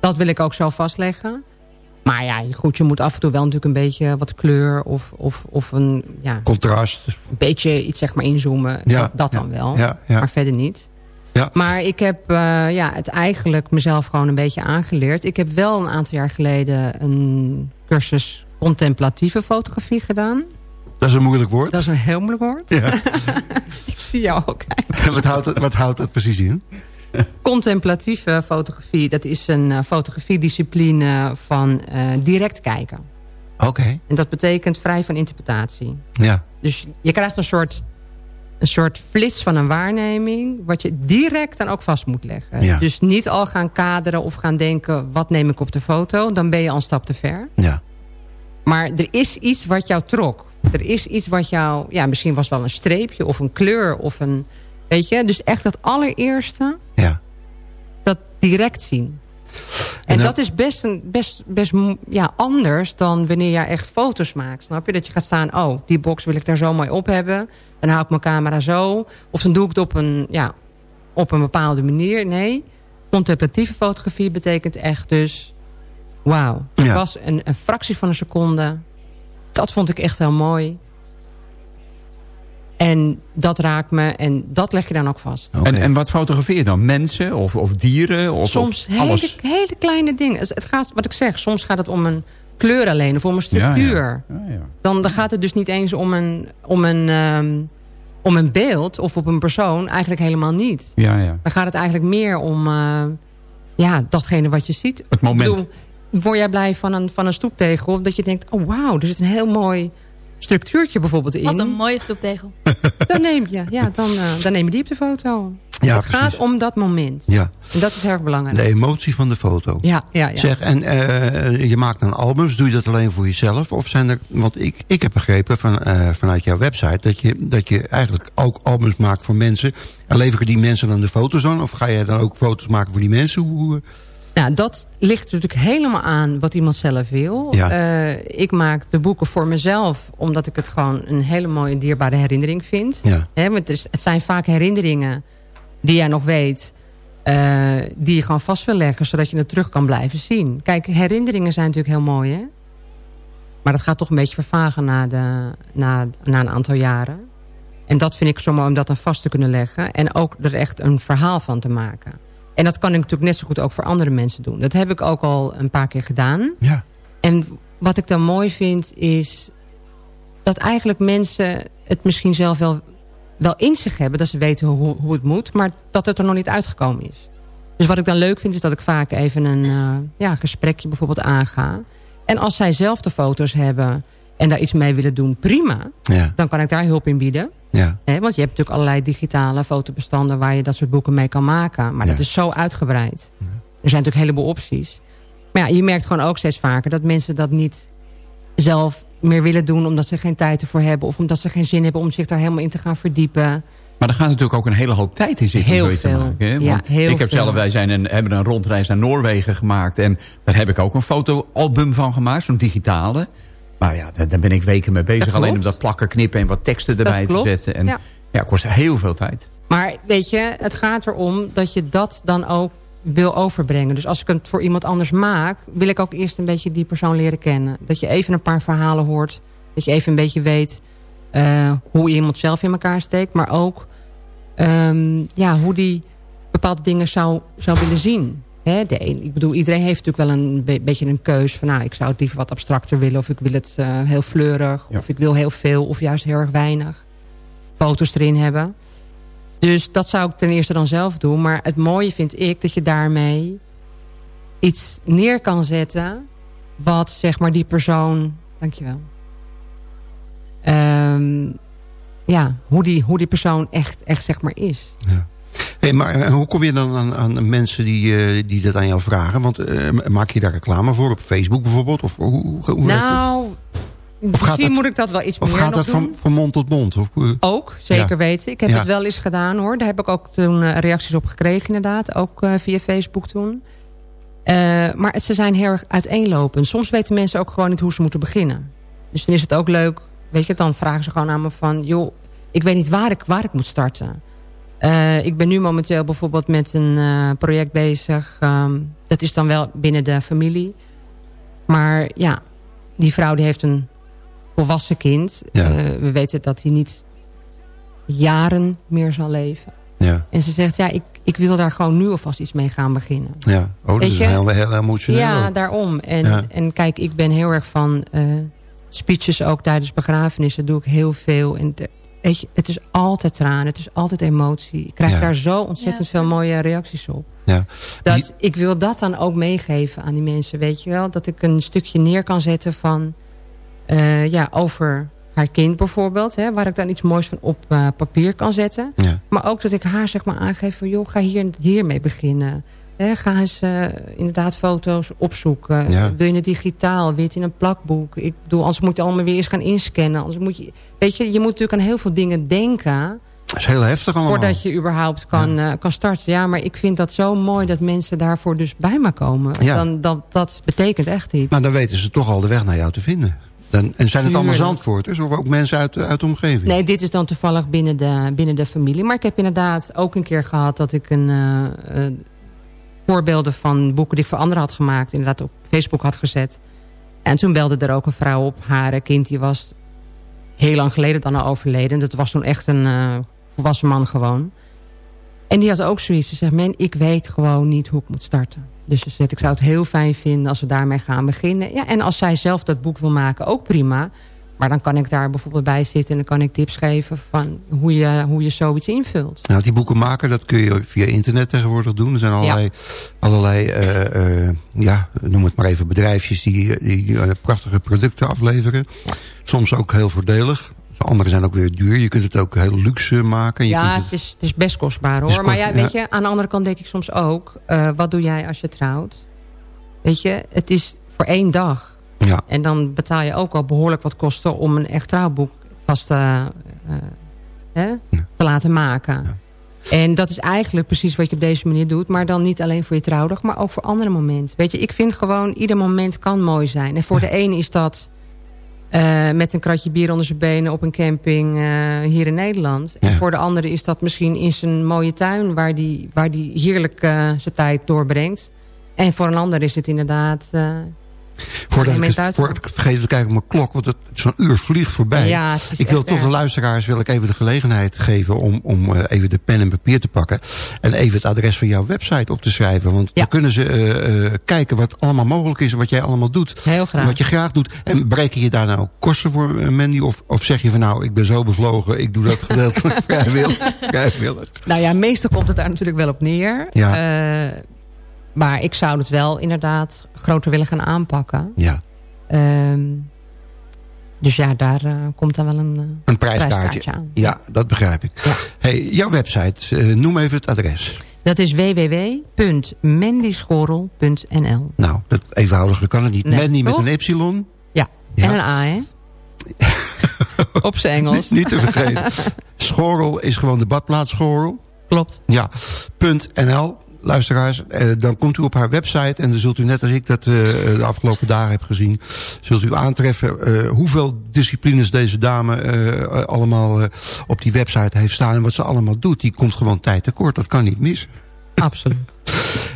H: Dat wil ik ook zo vastleggen. Maar ja, goed, je moet af en toe wel natuurlijk een beetje wat kleur of, of, of een ja,
D: Contrast.
H: een beetje iets zeg maar inzoomen.
D: Ja,
H: dat, dat dan wel,
D: ja, ja.
H: maar verder niet.
D: Ja.
H: Maar ik heb eh, ja, het eigenlijk mezelf gewoon een beetje aangeleerd. Ik heb wel een aantal jaar geleden een cursus contemplatieve fotografie gedaan.
D: Dat is een moeilijk woord.
H: Dat is een heel moeilijk woord.
D: Ja.
H: ik zie jou ook kijken.
D: Wat, houdt het, wat houdt dat precies in?
H: Contemplatieve fotografie, dat is een uh, fotografiediscipline van uh, direct kijken.
D: Oké.
H: En dat betekent vrij van interpretatie.
D: Ja.
H: Dus je krijgt een soort, een soort flits van een waarneming... wat je direct dan ook vast moet leggen.
D: Ja.
H: Dus niet al gaan kaderen of gaan denken... wat neem ik op de foto, dan ben je al een stap te ver.
D: Ja.
H: Maar er is iets wat jou trok. Er is iets wat jou... Ja, misschien was het wel een streepje of een kleur of een... Weet je, dus echt dat allereerste...
D: Ja.
H: Dat direct zien. En, dat is best, een, best, best ja, anders dan wanneer jij echt foto's maakt. Snap je? Dat je gaat staan, oh, die box wil ik daar zo mooi op hebben. Dan hou ik mijn camera zo. Of dan doe ik het op een, ja, op een bepaalde manier. Nee, contemplatieve fotografie betekent echt dus... Wauw, het
D: Ja.
H: was een, een fractie van een seconde. Dat vond ik echt heel mooi. En dat raakt me en dat leg je dan ook vast.
F: En, en wat fotografeer je dan? Mensen of, of dieren? Of,
H: soms
F: of
H: hele,
F: alles?
H: hele kleine dingen. Het gaat, wat ik zeg, soms gaat het om een kleur alleen of om een structuur.
F: Ja, ja.
H: Dan, dan gaat het dus niet eens om een, om, een, ehm, om een beeld of op een persoon. Eigenlijk helemaal niet.
F: Ja, ja.
H: Dan gaat het eigenlijk meer om eh, ja, datgene wat je ziit.
F: Het moment.
H: Bedoel, word jij blij van een, van een stoeptegel? Dat je denkt, oh wauw, er zit een heel mooi structuurtje bijvoorbeeld in.
L: Wat een mooie stoeptegel.
H: Dan neem je, ja, dan, eh, dan neem je die op de foto.
D: Ja,
H: het
D: precies.
H: gaat om dat moment.
D: Ja.
H: En dat is heel erg belangrijk.
D: De emotie van de foto.
H: Ja, ja, ja.
D: Zeg, en eh, je maakt dan albums. Doe je dat alleen voor jezelf? Of zijn er... Want ik, ik heb begrepen van, eh, vanuit jouw website... Dat je, dat je eigenlijk ook albums maakt voor mensen. En leveren die mensen dan de foto's aan? Of ga jij dan ook foto's maken voor die mensen? Hoe?
H: Nou, dat ligt natuurlijk helemaal aan wat iemand zelf wil.
D: Ja.
H: Eh, ik maak de boeken voor mezelf... omdat ik het gewoon een hele mooie dierbare herinnering vind.
D: Ja.
H: Hè, want het, is, het zijn vaak herinneringen die jij nog weet... eh, die je gewoon vast wil leggen... zodat je het terug kan blijven zien. Kijk, herinneringen zijn natuurlijk heel mooi, hè? Maar dat gaat toch een beetje vervagen na, de, na, na een aantal jaren. En dat vind ik zo mooi om dat dan vast te kunnen leggen. En ook er echt een verhaal van te maken. En dat kan ik natuurlijk net zo goed ook voor andere mensen doen. Dat heb ik ook al een paar keer gedaan.
D: Ja.
H: En wat ik dan mooi vind is... dat eigenlijk mensen het misschien zelf wel, wel in zich hebben... dat ze weten hoe, hoe het moet... maar dat het er nog niet uitgekomen is. Dus wat ik dan leuk vind is dat ik vaak even een uh, ja, gesprekje bijvoorbeeld aanga. En als zij zelf de foto's hebben en daar iets mee willen doen, prima.
D: Ja.
H: Dan kan ik daar hulp in bieden.
D: Ja.
H: He, want je hebt natuurlijk allerlei digitale fotobestanden... waar je dat soort boeken mee kan maken. Maar
D: Ja.
H: dat is zo uitgebreid. Er zijn natuurlijk een heleboel opties. Maar ja, je merkt gewoon ook steeds vaker... dat mensen dat niet zelf meer willen doen... omdat ze geen tijd ervoor hebben... of omdat ze geen zin hebben om zich daar helemaal in te gaan verdiepen.
F: Maar er gaat natuurlijk ook een hele hoop tijd in zitten
H: Heel veel.
F: maken. Hè?
H: Ja, heel
F: ik heb
H: veel.
F: zelf, wij zijn een, hebben een rondreis naar Noorwegen gemaakt. En daar heb ik ook een fotoalbum van gemaakt, zo'n digitale. Maar ja, daar, daar ben ik weken mee bezig. Alleen om dat plakken, knippen en wat teksten erbij te zetten. En
H: ja.
F: ja, kost heel veel tijd.
H: Maar weet je, het gaat erom dat je dat dan ook wil overbrengen. Dus als ik het voor iemand anders maak... wil ik ook eerst een beetje die persoon leren kennen. Dat je even een paar verhalen hoort. Dat je even een beetje weet eh, hoe iemand zelf in elkaar steekt. Maar ook ehm, ja, hoe die bepaalde dingen zou, zou willen zien. Hè, de een, ik bedoel, iedereen heeft natuurlijk wel een be- beetje een keus van... nou, ik zou het liever wat abstracter willen... of ik wil het eh, heel fleurig... of ik wil heel veel of juist heel erg weinig foto's erin hebben. Dus dat zou ik ten eerste dan zelf doen. Maar het mooie vind ik dat je daarmee iets neer kan zetten... wat zeg maar die persoon... Dankjewel. Ehm ja, hoe die, hoe die persoon echt, echt zeg maar is.
D: Hey, maar eh, hoe kom je dan aan, aan mensen die, eh, die dat aan jou vragen? Want eh, maak je daar reclame voor op Facebook bijvoorbeeld? Of hoe, hoe,
H: nou, misschien
D: dat-
H: moet ik dat wel iets
D: Of
H: meer
D: gaat
H: nog
D: dat van, van mond tot mond? Of,
H: Ook, zeker
D: Ja.
H: weten. Ik heb
D: Ja.
H: het wel eens gedaan hoor. Daar heb ik ook toen reacties op gekregen inderdaad. Ook via Facebook toen. Maar ze zijn heel erg uiteenlopend. Soms weten mensen ook gewoon niet hoe ze moeten beginnen. Dus dan is het ook leuk. Weet je, dan vragen ze gewoon aan me van... joh, ik weet niet waar ik, waar ik moet starten. Eh, ik ben nu momenteel bijvoorbeeld met een eh, project bezig. ehm, dat is dan wel binnen de familie. Maar ja, die vrouw die heeft een volwassen kind.
D: Ja.
H: Eh, we weten dat hij niet jaren meer zal leven.
D: ja,
H: En ze zegt, ja, ik, ik wil daar gewoon nu alvast iets mee gaan beginnen.
D: ja. Oh, dat
H: Weet
D: is
H: je?
D: heel, heel emotioneel.
H: Ja, daarom. En,
D: Ja.
H: en kijk, ik ben heel erg van speeches ook tijdens begrafenissen. doe ik heel veel. En weet je, het is altijd tranen, het is altijd emotie. Ik krijg
D: Ja.
H: daar zo ontzettend veel mooie reacties op.
D: Ja.
H: Dat, ik wil dat dan ook meegeven aan die mensen, weet je wel. Dat ik een stukje neer kan zetten van... eh, ja, over haar kind bijvoorbeeld. Hè, waar ik dan iets moois van op eh, papier kan zetten.
D: Ja.
H: Maar ook dat ik haar zeg maar aangeef van... joh, ga hier, hiermee beginnen. Hè, ga eens eh, inderdaad foto's opzoeken.
D: Ja.
H: Wil je het digitaal? Het in een plakboek? Ik bedoel, anders moet je allemaal weer eens gaan inscannen. Anders moet je, weet je, je moet natuurlijk aan heel veel dingen denken...
D: Dat is heel heftig allemaal.
H: Voordat je überhaupt kan, eh, kan starten. Ja, maar ik vind dat zo mooi dat mensen daarvoor dus bij me komen.
D: Ja.
H: Dan, dan, dat betekent echt iets.
D: Maar dan weten ze toch al de weg naar jou te vinden. Dan, en zijn het allemaal. Zandvoorters of ook mensen uit, uit de omgeving?
H: Nee, dit is dan toevallig binnen de, binnen de familie. Maar ik heb inderdaad ook een keer gehad dat ik een eh, voorbeelden van boeken die ik voor anderen had gemaakt, inderdaad op Facebook had gezet. En toen belde er ook een vrouw op. Haar kind die was heel lang geleden dan al overleden. Dat was toen echt een eh, volwassen man gewoon. En die had ook zoiets. Ze zegt, man, ik weet gewoon niet hoe ik moet starten. Dus ze zegt, ik zou het heel fijn vinden als we daarmee gaan beginnen. Ja, en als zij zelf dat boek wil maken, ook prima. Maar dan kan ik daar bijvoorbeeld bij zitten... en dan kan ik tips geven van hoe je, hoe je zoiets invult.
D: Nou, die boeken maken, dat kun je via internet tegenwoordig doen. Er zijn allerlei, allerlei eh, eh, ja, noem het maar even, bedrijfjes die, die eh, prachtige producten afleveren. Soms ook heel voordelig. Andere zijn ook weer duur. Je kunt het ook heel luxe maken. Je
H: ja,
D: kunt
H: het is, het is best kostbaar hoor. Maar ja, weet
D: ja.
H: je, aan de andere kant denk ik soms ook... wat doe jij als je trouwt? Weet je, het is voor één dag.
D: Ja.
H: En dan betaal je ook al behoorlijk wat kosten... om een echt trouwboek vast eh, hè, te laten maken. En dat is eigenlijk precies wat je op deze manier doet. Maar dan niet alleen voor je trouwdag, maar ook voor andere momenten. Weet je, ik vind gewoon, ieder moment kan mooi zijn. En voor de ene is dat eh, met een kratje bier onder zijn benen op een camping hier in Nederland. En voor de andere is dat misschien in zijn mooie tuin... waar die, waar die heerlijk zijn tijd doorbrengt. En voor een ander is het inderdaad...
D: Voordat ik, voordat ik vergeet te kijken op mijn klok, want het, zo'n uur vliegt voorbij.
H: Ja,
D: ik wil toch de luisteraars wil ik even de gelegenheid geven om, om eh, even de pen en papier te pakken. En even het adres van jouw website op te schrijven. Want dan kunnen ze eh, eh, kijken wat allemaal mogelijk is en wat jij allemaal doet.
H: Heel graag.
D: En wat je graag doet. En breken je daar nou kosten voor, Mandy? Of, of zeg je van nou, ik ben zo bevlogen, ik doe dat gedeeltelijk vrijwillig. vrijwillig.
H: Nou ja, meestal komt het daar natuurlijk wel op neer.
D: Ja.
H: Maar ik zou het wel inderdaad groter willen gaan aanpakken.
D: Ja.
H: Ehm, dus ja, daar eh, komt dan wel een, eh,
D: Een prijskaartje.
H: aan.
D: Ja, dat begrijp ik. Hey, jouw website, eh, noem even het adres.
H: Dat is www.mandyschorel.nl
D: Nou, dat eenvoudiger kan het niet.
H: Nee,
D: Mandy met een epsilon.
H: Ja,
D: Ja.
H: en een A, hè? Op zijn Engels.
D: Niet, niet te vergeten. Schorrel is gewoon de badplaats Schorrel.
H: Klopt.
D: Ja, punt .nl. Luisteraars, eh, dan komt u op haar website... en dan zult u net als ik dat eh, de afgelopen dagen heb gezien... zult u aantreffen eh, hoeveel disciplines deze dame allemaal op die website heeft staan... en wat ze allemaal doet. Die komt gewoon tijd tekort, dat kan niet mis.
H: Absoluut.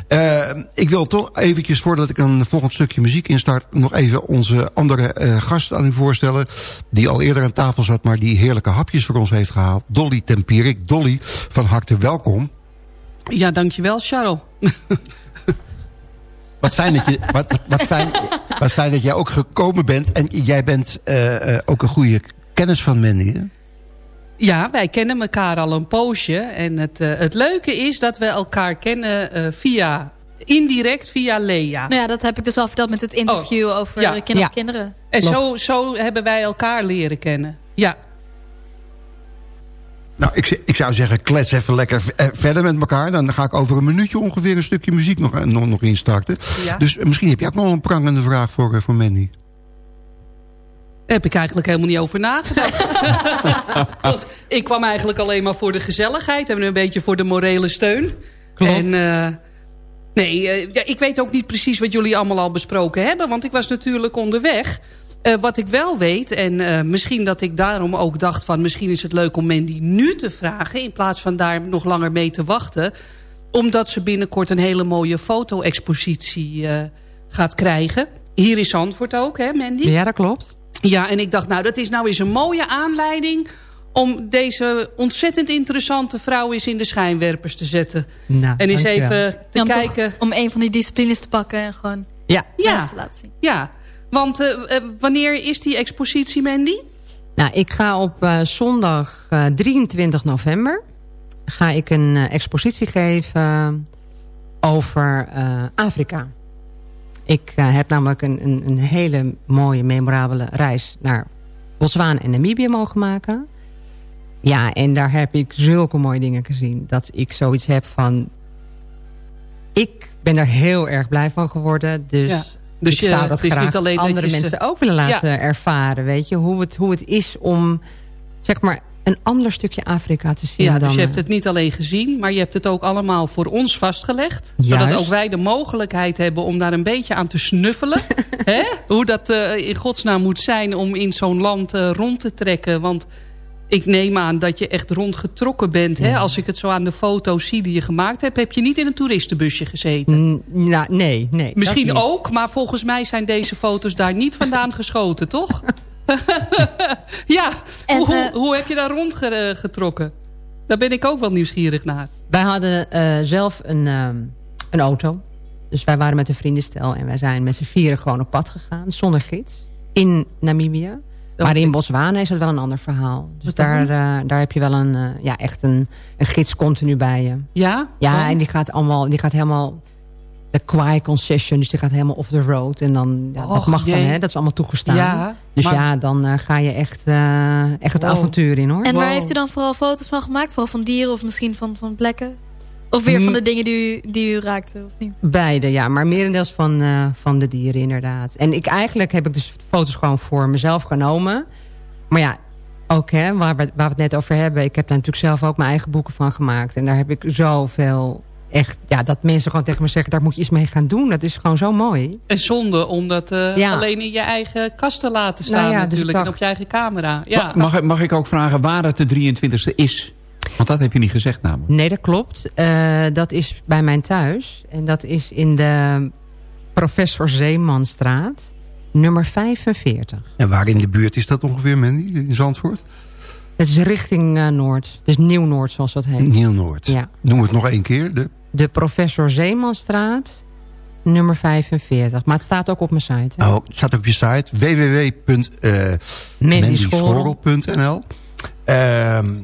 D: Ik wil toch eventjes, voordat ik een volgend stukje muziek instart... nog even onze andere gast aan u voorstellen... die al eerder aan tafel zat, maar die heerlijke hapjes voor ons heeft gehaald. Dolly Tempierik. Dolly, van harte welkom.
E: Ja, dankjewel, Charles.
D: Wat fijn dat, je, wat, wat, wat fijn, wat fijn dat jij ook gekomen bent. En jij bent eh, eh, ook een goede kennis van Mandy, hè?
E: Ja, wij kennen elkaar al een poosje. En het, eh, het leuke is dat we elkaar kennen eh, via, indirect via Lea.
L: Nou ja, dat heb ik dus al verteld met het interview over
E: ja.
L: of kinderen.
E: En zo, zo hebben wij elkaar leren kennen. Ja.
D: Nou, ik, ik zou zeggen, klets even lekker eh, verder met elkaar. Dan ga ik over een minuutje ongeveer een stukje muziek nog, eh, nog, nog instarten.
E: Ja.
D: Dus misschien heb je ook nog een prangende vraag voor, eh, voor Mandy.
E: Daar heb ik eigenlijk helemaal niet over nagedacht. Want ik kwam eigenlijk alleen maar voor de gezelligheid. En een beetje voor de morele steun.
H: Klopt.
E: En eh, nee, eh, ja, ik weet ook niet precies wat jullie allemaal al besproken hebben. Want ik was natuurlijk onderweg. Eh, wat ik wel weet, en eh, misschien dat ik daarom ook dacht van... misschien is het leuk om Mandy nu te vragen... in plaats van daar nog langer mee te wachten. Omdat ze binnenkort een hele mooie foto-expositie eh, gaat krijgen. Hier is Zandvoort ook, hè Mandy?
H: Ja, dat klopt.
E: Ja, en ik dacht, nou, dat is nou eens een mooie aanleiding... om deze ontzettend interessante vrouw eens in de schijnwerpers te zetten.
H: Nou,
E: en eens
H: dankjewel.
E: even te
L: Ja, om, toch-
E: kijken...
L: om een van die disciplines te pakken en gewoon
H: Ja.
E: Ja.
L: te laten zien.
E: Ja, want eh, eh, wanneer is die expositie, Mandy?
H: Nou, ik ga op eh, zondag eh, 23 november... ga ik een expositie geven over Afrika. Ik heb namelijk een, een, een hele mooie, memorabele reis... naar Botswana en Namibië mogen maken. Ja, en daar heb ik zulke mooie dingen gezien... dat ik zoiets heb van... ik ben er heel erg blij van geworden. Dus,
E: Ja. Dus
H: ik
E: je-
H: zou dat
E: het is niet alleen
H: andere mensen ook willen laten
E: Ja.
H: ervaren. Weet je, hoe het, hoe het is om zeg maar een ander stukje Afrika te zien.
E: Ja,
H: dan,
E: dus je hebt het niet alleen gezien... maar je hebt het ook allemaal voor ons vastgelegd. Zodat ook wij de mogelijkheid hebben om daar een beetje aan te snuffelen. Hè? Hoe dat eh, in godsnaam moet zijn om in zo'n land eh, rond te trekken. Want ik neem aan dat je echt rondgetrokken bent. Hè? Als ik het zo aan de foto's zie die je gemaakt hebt... heb je niet in een toeristenbusje gezeten.
H: n- nou, nee, nee.
E: Misschien ook, maar volgens mij zijn deze foto's daar niet vandaan geschoten, toch? ja,
L: En,
E: hoe, hoe,
L: eh,
E: hoe heb je daar rondgetrokken? Daar ben ik ook wel nieuwsgierig naar.
H: Wij hadden eh, zelf een, ehm, een auto. Dus wij waren met een vriendenstel en wij zijn met z'n vieren gewoon op pad gegaan. Zonder gids. In Namibië. Maar in Botswana is het wel een ander verhaal. Dus
E: dan?
H: daar, eh, daar heb je wel een, eh, ja, echt een, een gids continu bij je.
E: Ja?
H: Ja,
E: Want?
H: en die gaat allemaal, die gaat helemaal de Kwai concession, dus die gaat helemaal off the road. En dan, ja, dat mag dan,
E: jee.
H: hè, dat is allemaal toegestaan.
E: Ja,
H: dus
E: maar-
H: ja, dan eh, ga je echt, eh, echt het
E: Wow.
H: avontuur in, hoor.
L: En waar
E: Wow.
L: heeft u dan vooral foto's van gemaakt? Vooral van dieren of misschien van, van plekken? Of weer van de dingen die u, die u raakte of niet?
H: Beide, ja. Maar merendeels van, eh, van de dieren, inderdaad. En ik, eigenlijk heb ik dus foto's gewoon voor mezelf genomen. Maar ja, ook hè, waar, we, waar we het net over hebben. Ik heb daar natuurlijk zelf ook mijn eigen boeken van gemaakt. En daar heb ik zoveel... Echt, ja, dat mensen gewoon tegen me zeggen... daar moet je iets mee gaan doen. Dat is gewoon zo mooi.
E: En zonde om dat eh,
H: Ja.
E: alleen in je eigen kast te laten staan
H: Nou ja, dus
E: natuurlijk. En op je eigen camera. Ja.
F: Ma- Mag, ik- mag ik ook vragen waar het de 23e is? Want dat heb je niet gezegd namelijk.
H: Nee, dat klopt. Eh, dat is bij mijn thuis. En dat is in de Professor Zeemanstraat. Nummer 45.
D: En waar in de buurt is dat ongeveer, Mandy? In Zandvoort?
H: Het is richting eh, Noord. Het is Nieuw-Noord, zoals dat heet.
D: Nieuw-Noord.
H: Ja.
D: Noem het nog één keer. De
H: De Professor Zeemanstraat, nummer 45. Maar het staat ook op mijn site. hè.
D: Oh, het staat op je site www.mandyschoorl.nl Ehm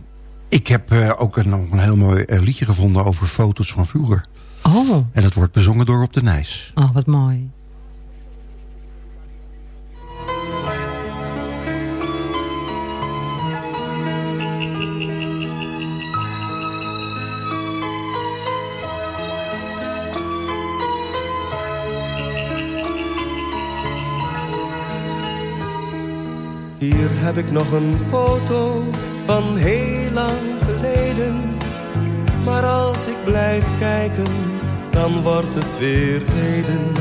D: Ik heb eh, ook een, nog een heel mooi eh, liedje gevonden over foto's van vroeger.
H: Oh,
D: En dat wordt bezongen door Op de Nijs.
H: oh, wat mooi.
K: Hier heb ik nog een foto van heel lang geleden. Maar als ik blijf kijken, dan wordt het weer heden.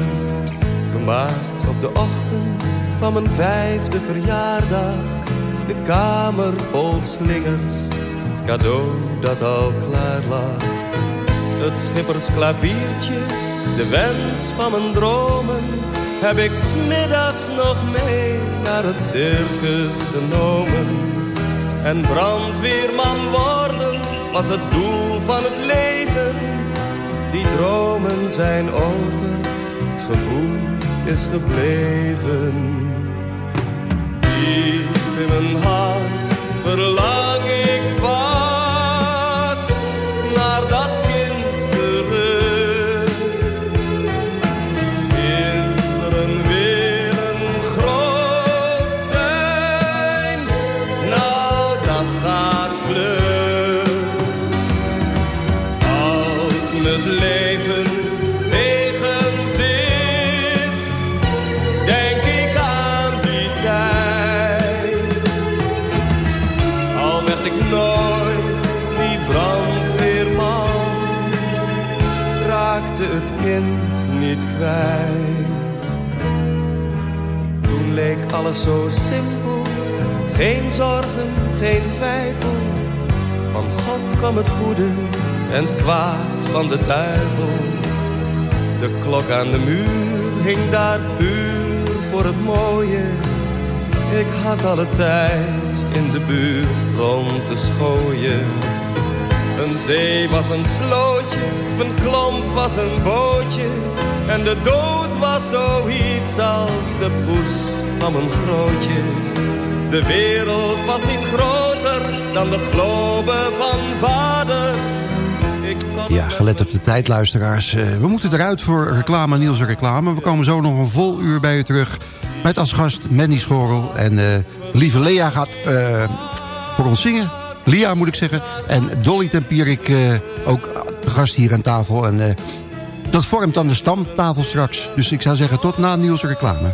K: Gemaakt op de ochtend van mijn vijfde verjaardag. De kamer vol slingers, het cadeau dat al klaar lag. Het schippersklaviertje De wens van mijn dromen heb ik smiddags nog mee naar het circus genomen. En brandweerman worden was het doel van het leven. Die dromen zijn over, het gevoel is gebleven. Diep in mijn hart verlang ik Als het leven tegenzit, denk ik aan die tijd. Al werd ik nooit die brandweerman, raakte het kind niet kwijt. Toen leek alles zo simpel, geen zorgen, geen twijfel. Kwam het goede en het kwaad van de duivel. De klok aan de muur hing daar puur voor het mooie. Ik had alle tijd in de buurt rond te schooien. Een zee was een slootje, mijn klomp was een bootje. En de dood was zoiets als de poes van mijn grootje. De wereld was niet dan de globe van vader.
D: Ja, gelet op de tijd, luisteraars. Eh, we moeten eruit voor reclame, Niels reclame. We komen zo nog een vol uur bij u terug. Met als gast Manny Schorel. En eh, lieve Lea gaat eh, voor ons zingen. Lia moet ik zeggen. En Dolly Tempierik eh ook gast hier aan tafel. En dat vormt dan de stamtafel straks. Dus ik zou zeggen tot na Niels reclame.